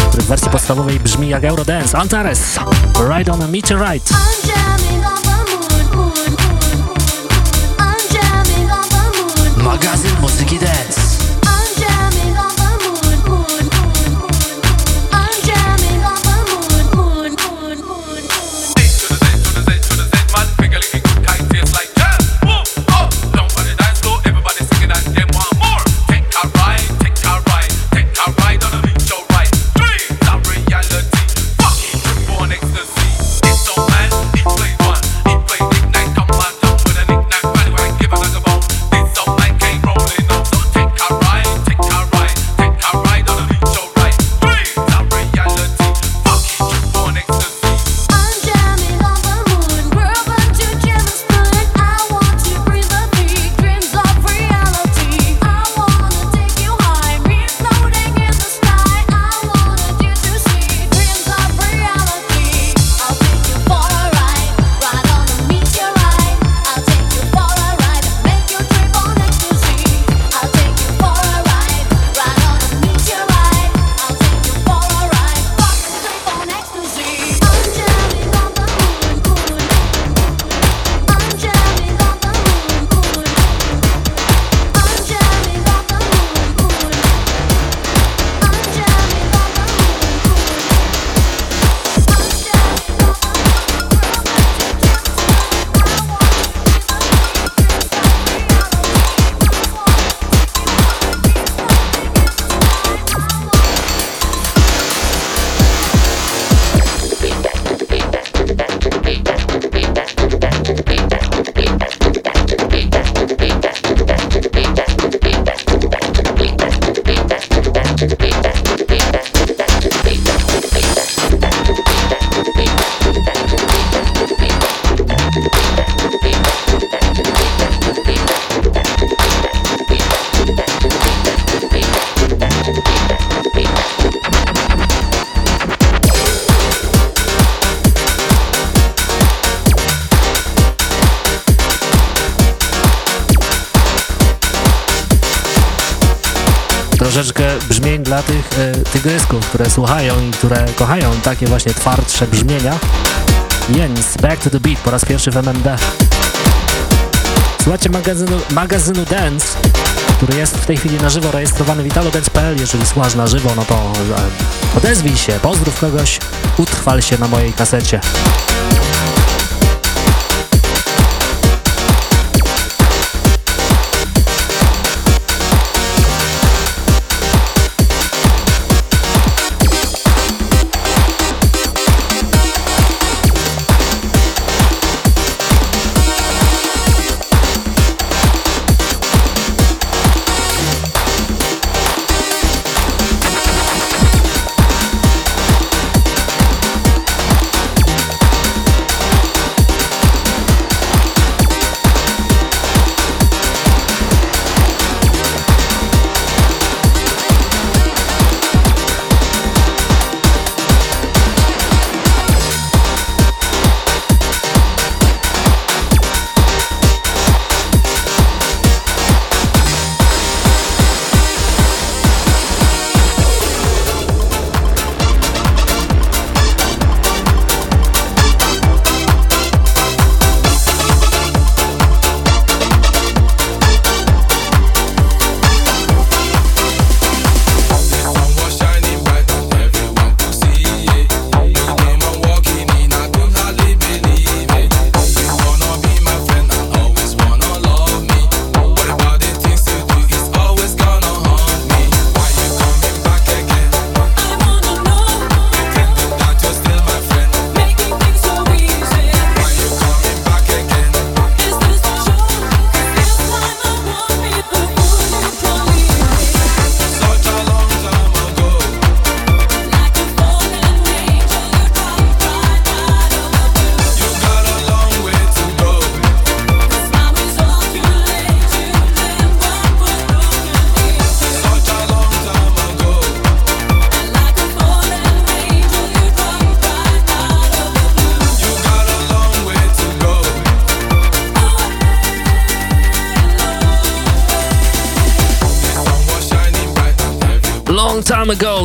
który w wersji podstawowej brzmi jak Eurodance. Antares, Ride on a Meteorite. Magazyn muzyki dance. Które słuchają i które kochają takie właśnie twardsze brzmienia. Jens, Back to the Beat po raz pierwszy w MMD. Słuchajcie magazynu, magazynu Dance, który jest w tej chwili na żywo rejestrowany w italodance.pl. Jeżeli słuchasz na żywo, no to e, odezwij się, pozdrów kogoś, utrwal się na mojej kasecie.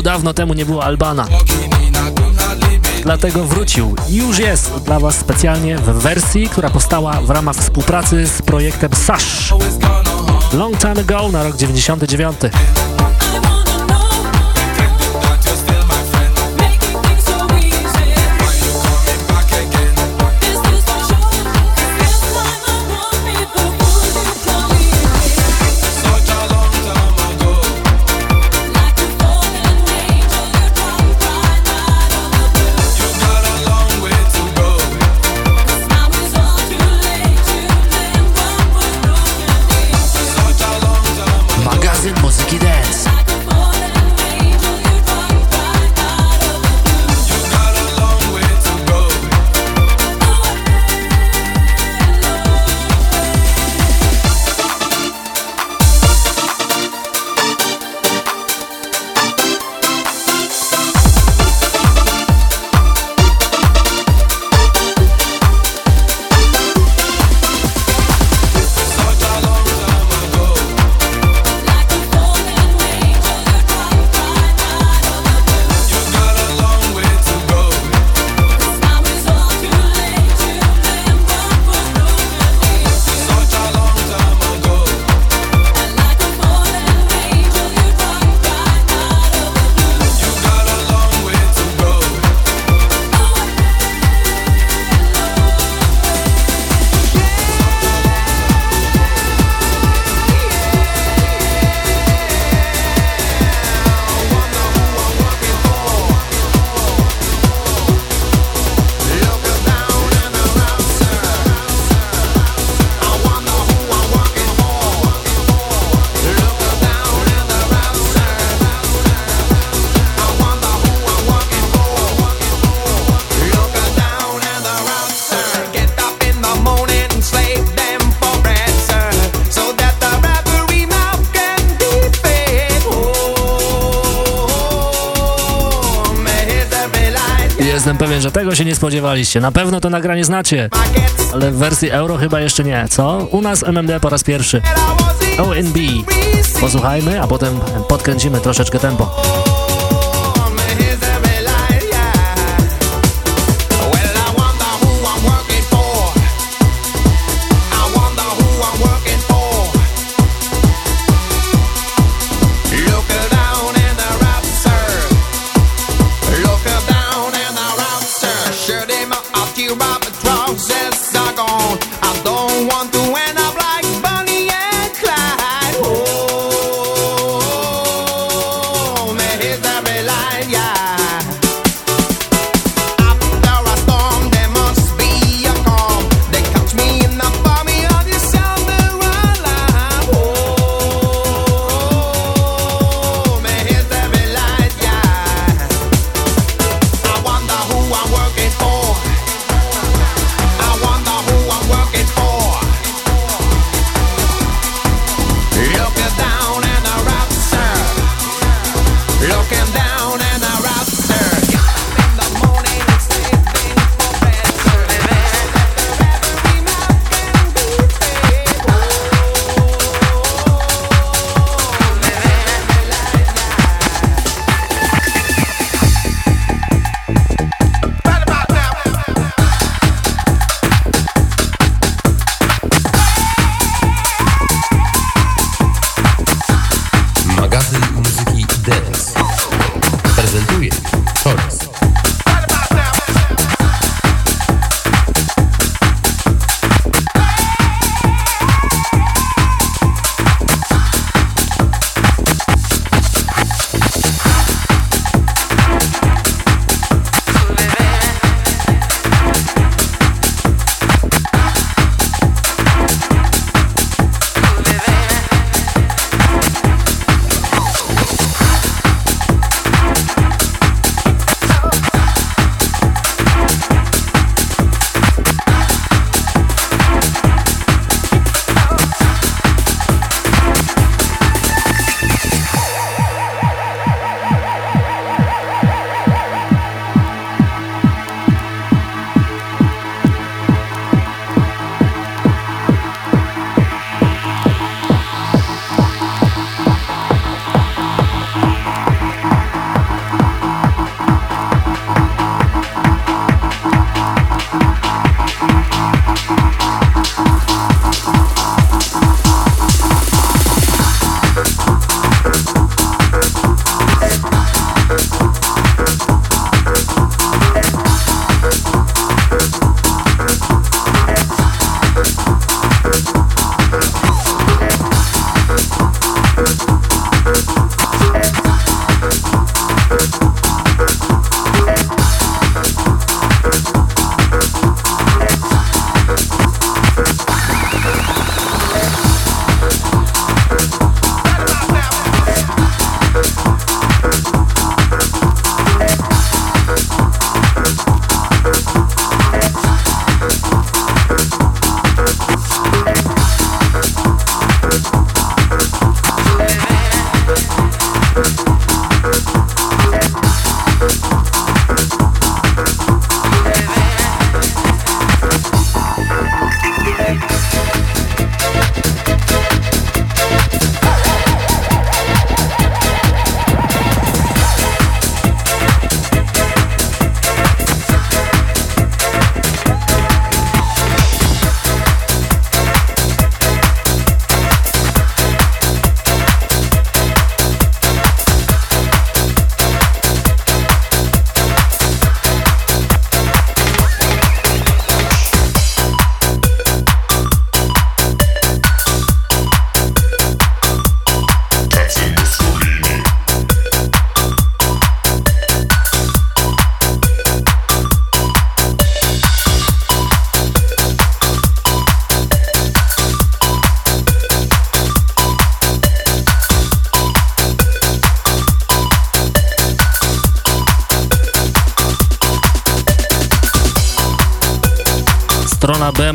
Dawno temu nie było Albana. Dlatego wrócił. Już jest dla Was specjalnie w wersji, która powstała w ramach współpracy z projektem Sash. Long time ago na rok 99. spodziewaliście. Na pewno to nagranie znacie, ale w wersji euro chyba jeszcze nie, co? U nas MMD po raz pierwszy. ONB. Posłuchajmy, a potem podkręcimy troszeczkę tempo.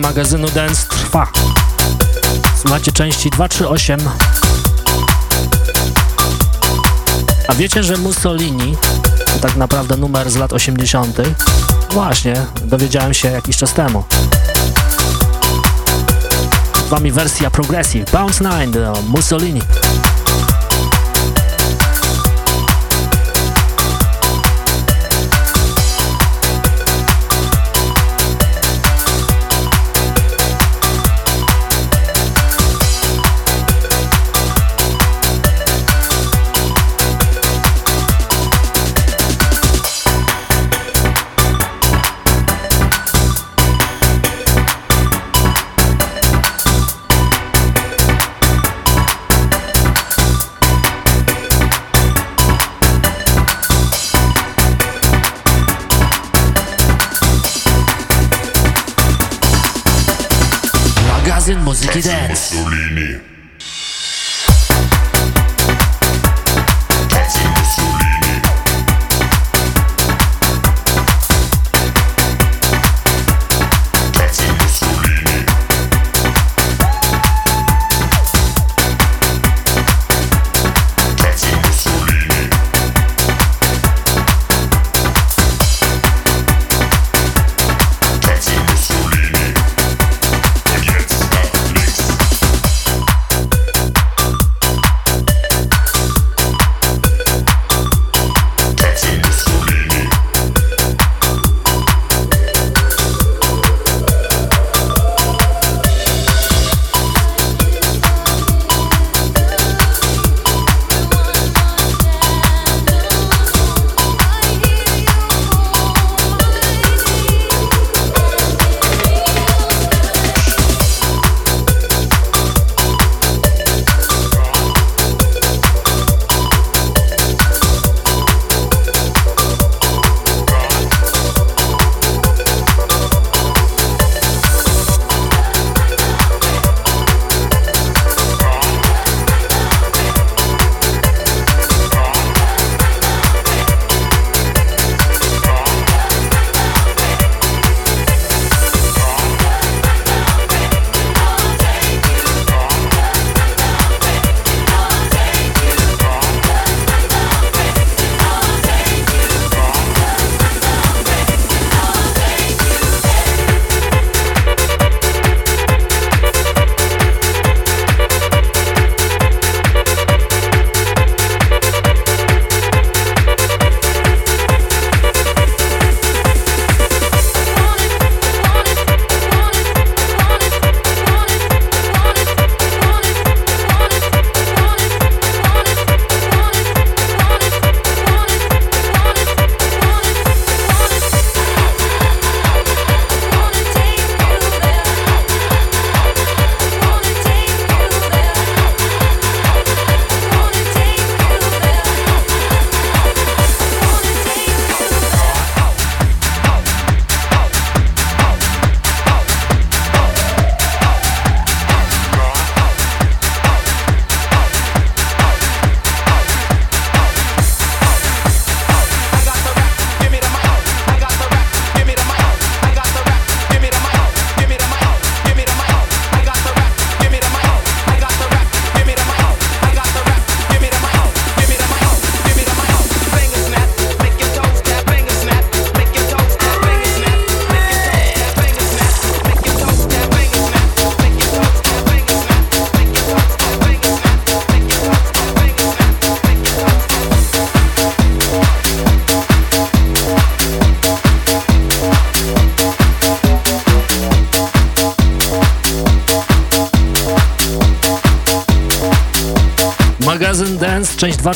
Magazynu Dance trwa. Słuchajcie części 238. A wiecie, że Mussolini to tak naprawdę numer z lat 80. Właśnie, dowiedziałem się jakiś czas temu. Z wami wersja Progressive Bounce 9 do Mussolini.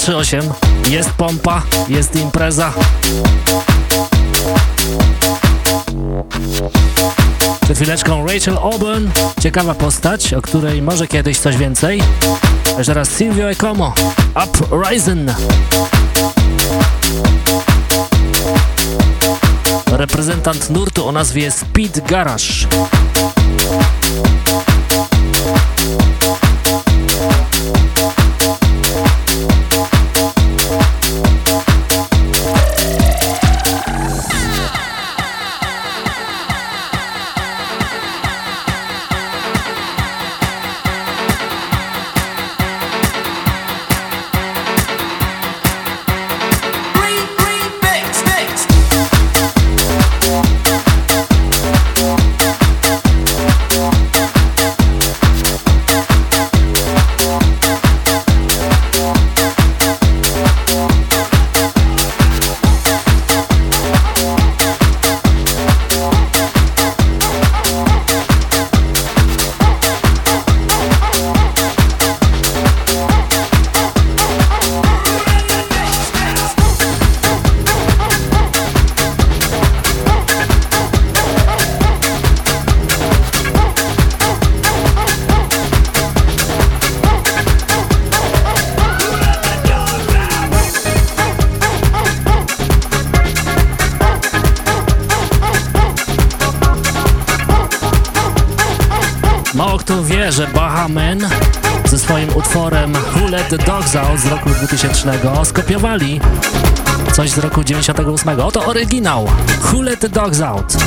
938. Jest pompa, jest impreza. Przed chwileczką Rachel Auburn, ciekawa postać, o której może kiedyś coś więcej. Jeszcze raz Silvio Ecomo, Uprising. Reprezentant nurtu o nazwie Speed Garage. Z roku 2000, skopiowali coś z roku 98. Oto oryginał, Who Let The Dogs Out.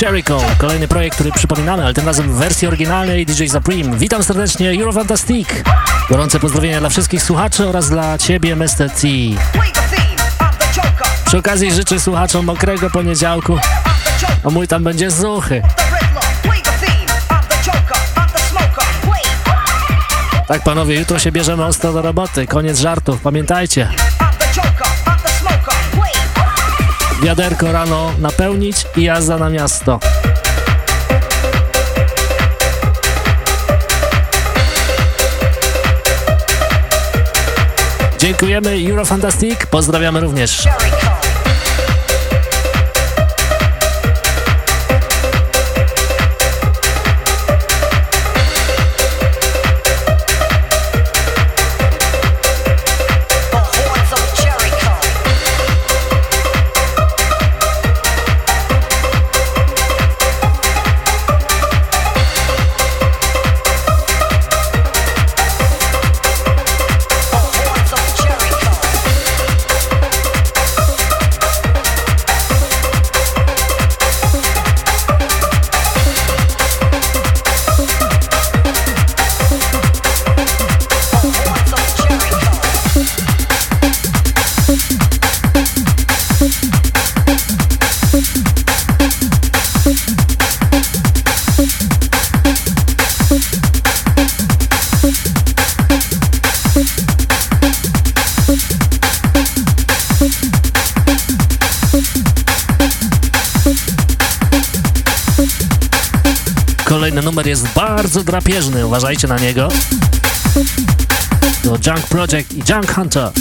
Jericho, kolejny projekt, który przypominamy, ale tym razem w wersji oryginalnej DJ Supreme. Witam serdecznie, Eurofantastic. Gorące pozdrowienia dla wszystkich słuchaczy oraz dla Ciebie, Mr. T. Przy okazji życzę słuchaczom mokrego poniedziałku, a mój tam będzie zuchy. Tak panowie, jutro się bierzemy ostro do roboty, koniec żartów, pamiętajcie. Wiaderko rano napełnić i jazda na miasto. Dziękujemy Eurofantastic, pozdrawiamy również. Numer jest bardzo drapieżny, uważajcie na niego. To Junk Project i Junk Hunter.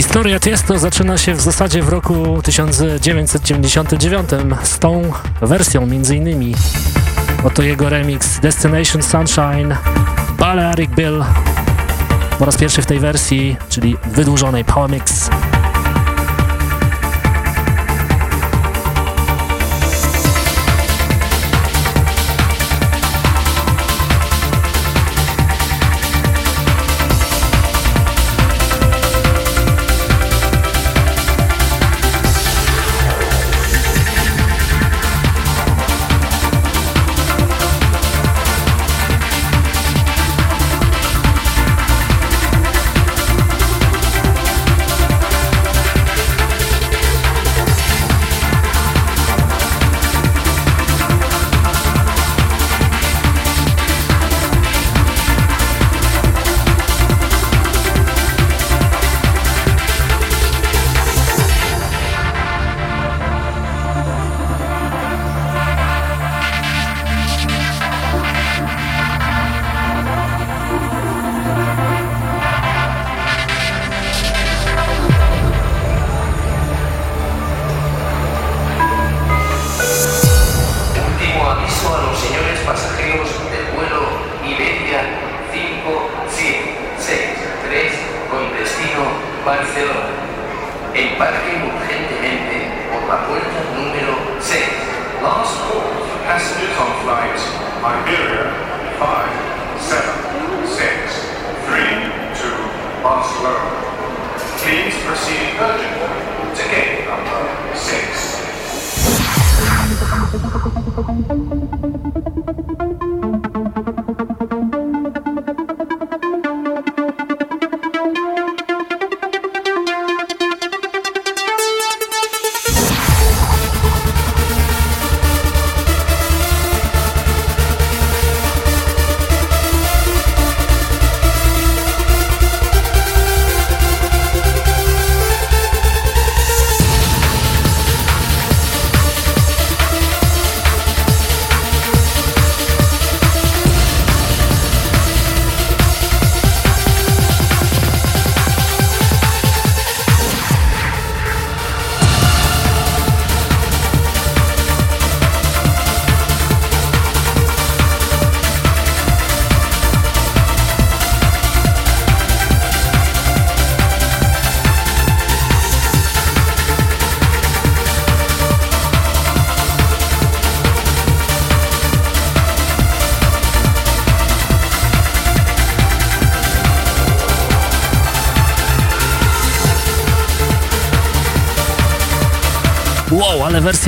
Historia Tiesto zaczyna się w zasadzie w roku 1999 z tą wersją między innymi. Oto jego remix Destination Sunshine, Balearic Bill po raz pierwszy w tej wersji, czyli wydłużonej Power Mix.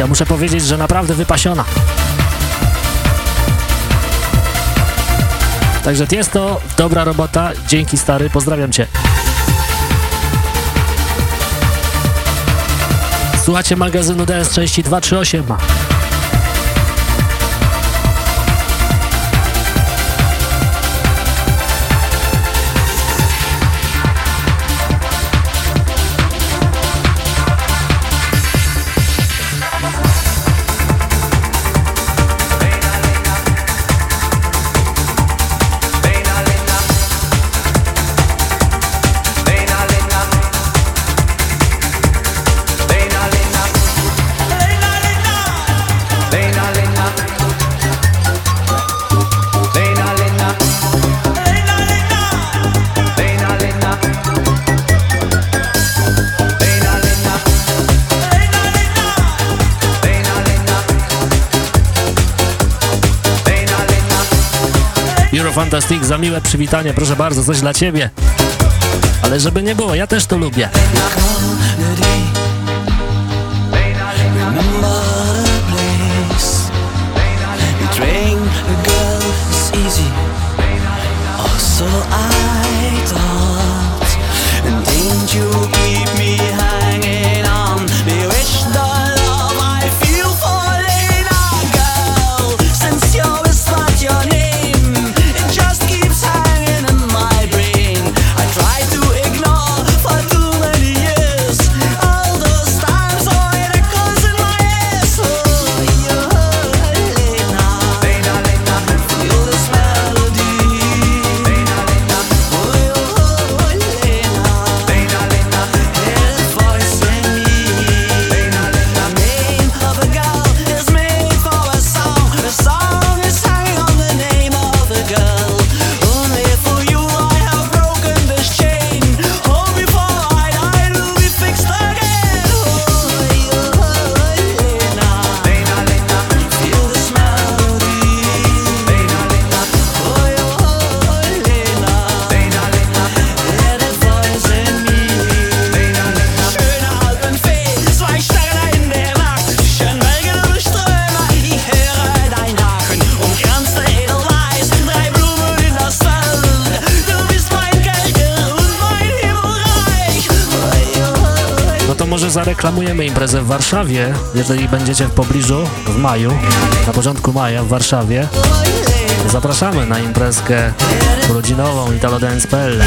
Wersja, muszę powiedzieć, że naprawdę wypasiona. Także jest to dobra robota, dzięki stary, pozdrawiam Cię. Słuchacie magazynu DS części 238. Eurofantastic, za miłe przywitanie, proszę bardzo, coś dla Ciebie. Ale żeby nie było, ja też to lubię. Betraying a girl is easy. I może zareklamujemy imprezę w Warszawie, jeżeli będziecie w pobliżu w maju, na początku maja w Warszawie. Zapraszamy na imprezkę urodzinową italodance.pl.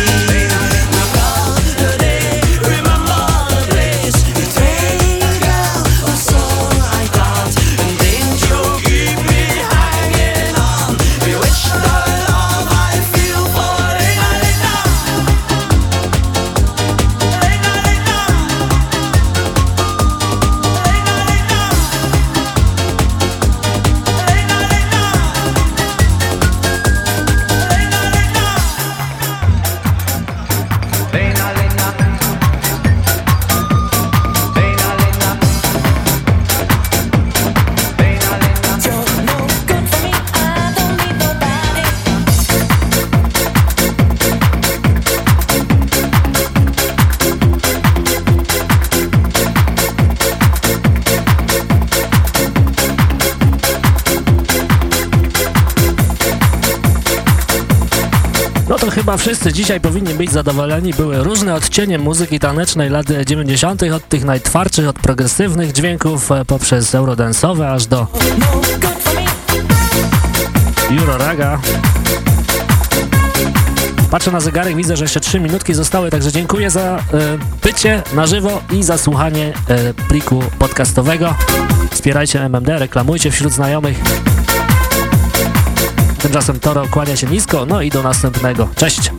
wszyscy dzisiaj powinni być zadowoleni. Były różne odcienie muzyki tanecznej lat 90., od tych najtwardszych, od progresywnych dźwięków e, poprzez eurodance'owe aż do Euroraga. Patrzę na zegarek, widzę, że jeszcze 3 minutki zostały, także dziękuję za e, bycie na żywo i za słuchanie e, pliku podcastowego. Wspierajcie MMD, reklamujcie wśród znajomych. Tymczasem Toro kłania się nisko, no i do następnego. Cześć!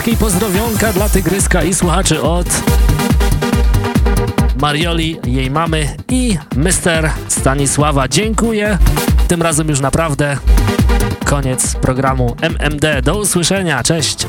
Polskiej, pozdrowionka dla Tygryska i słuchaczy od Marioli, jej mamy i Mr. Stanisława. Dziękuję. Tym razem już naprawdę koniec programu MMD. Do usłyszenia. Cześć.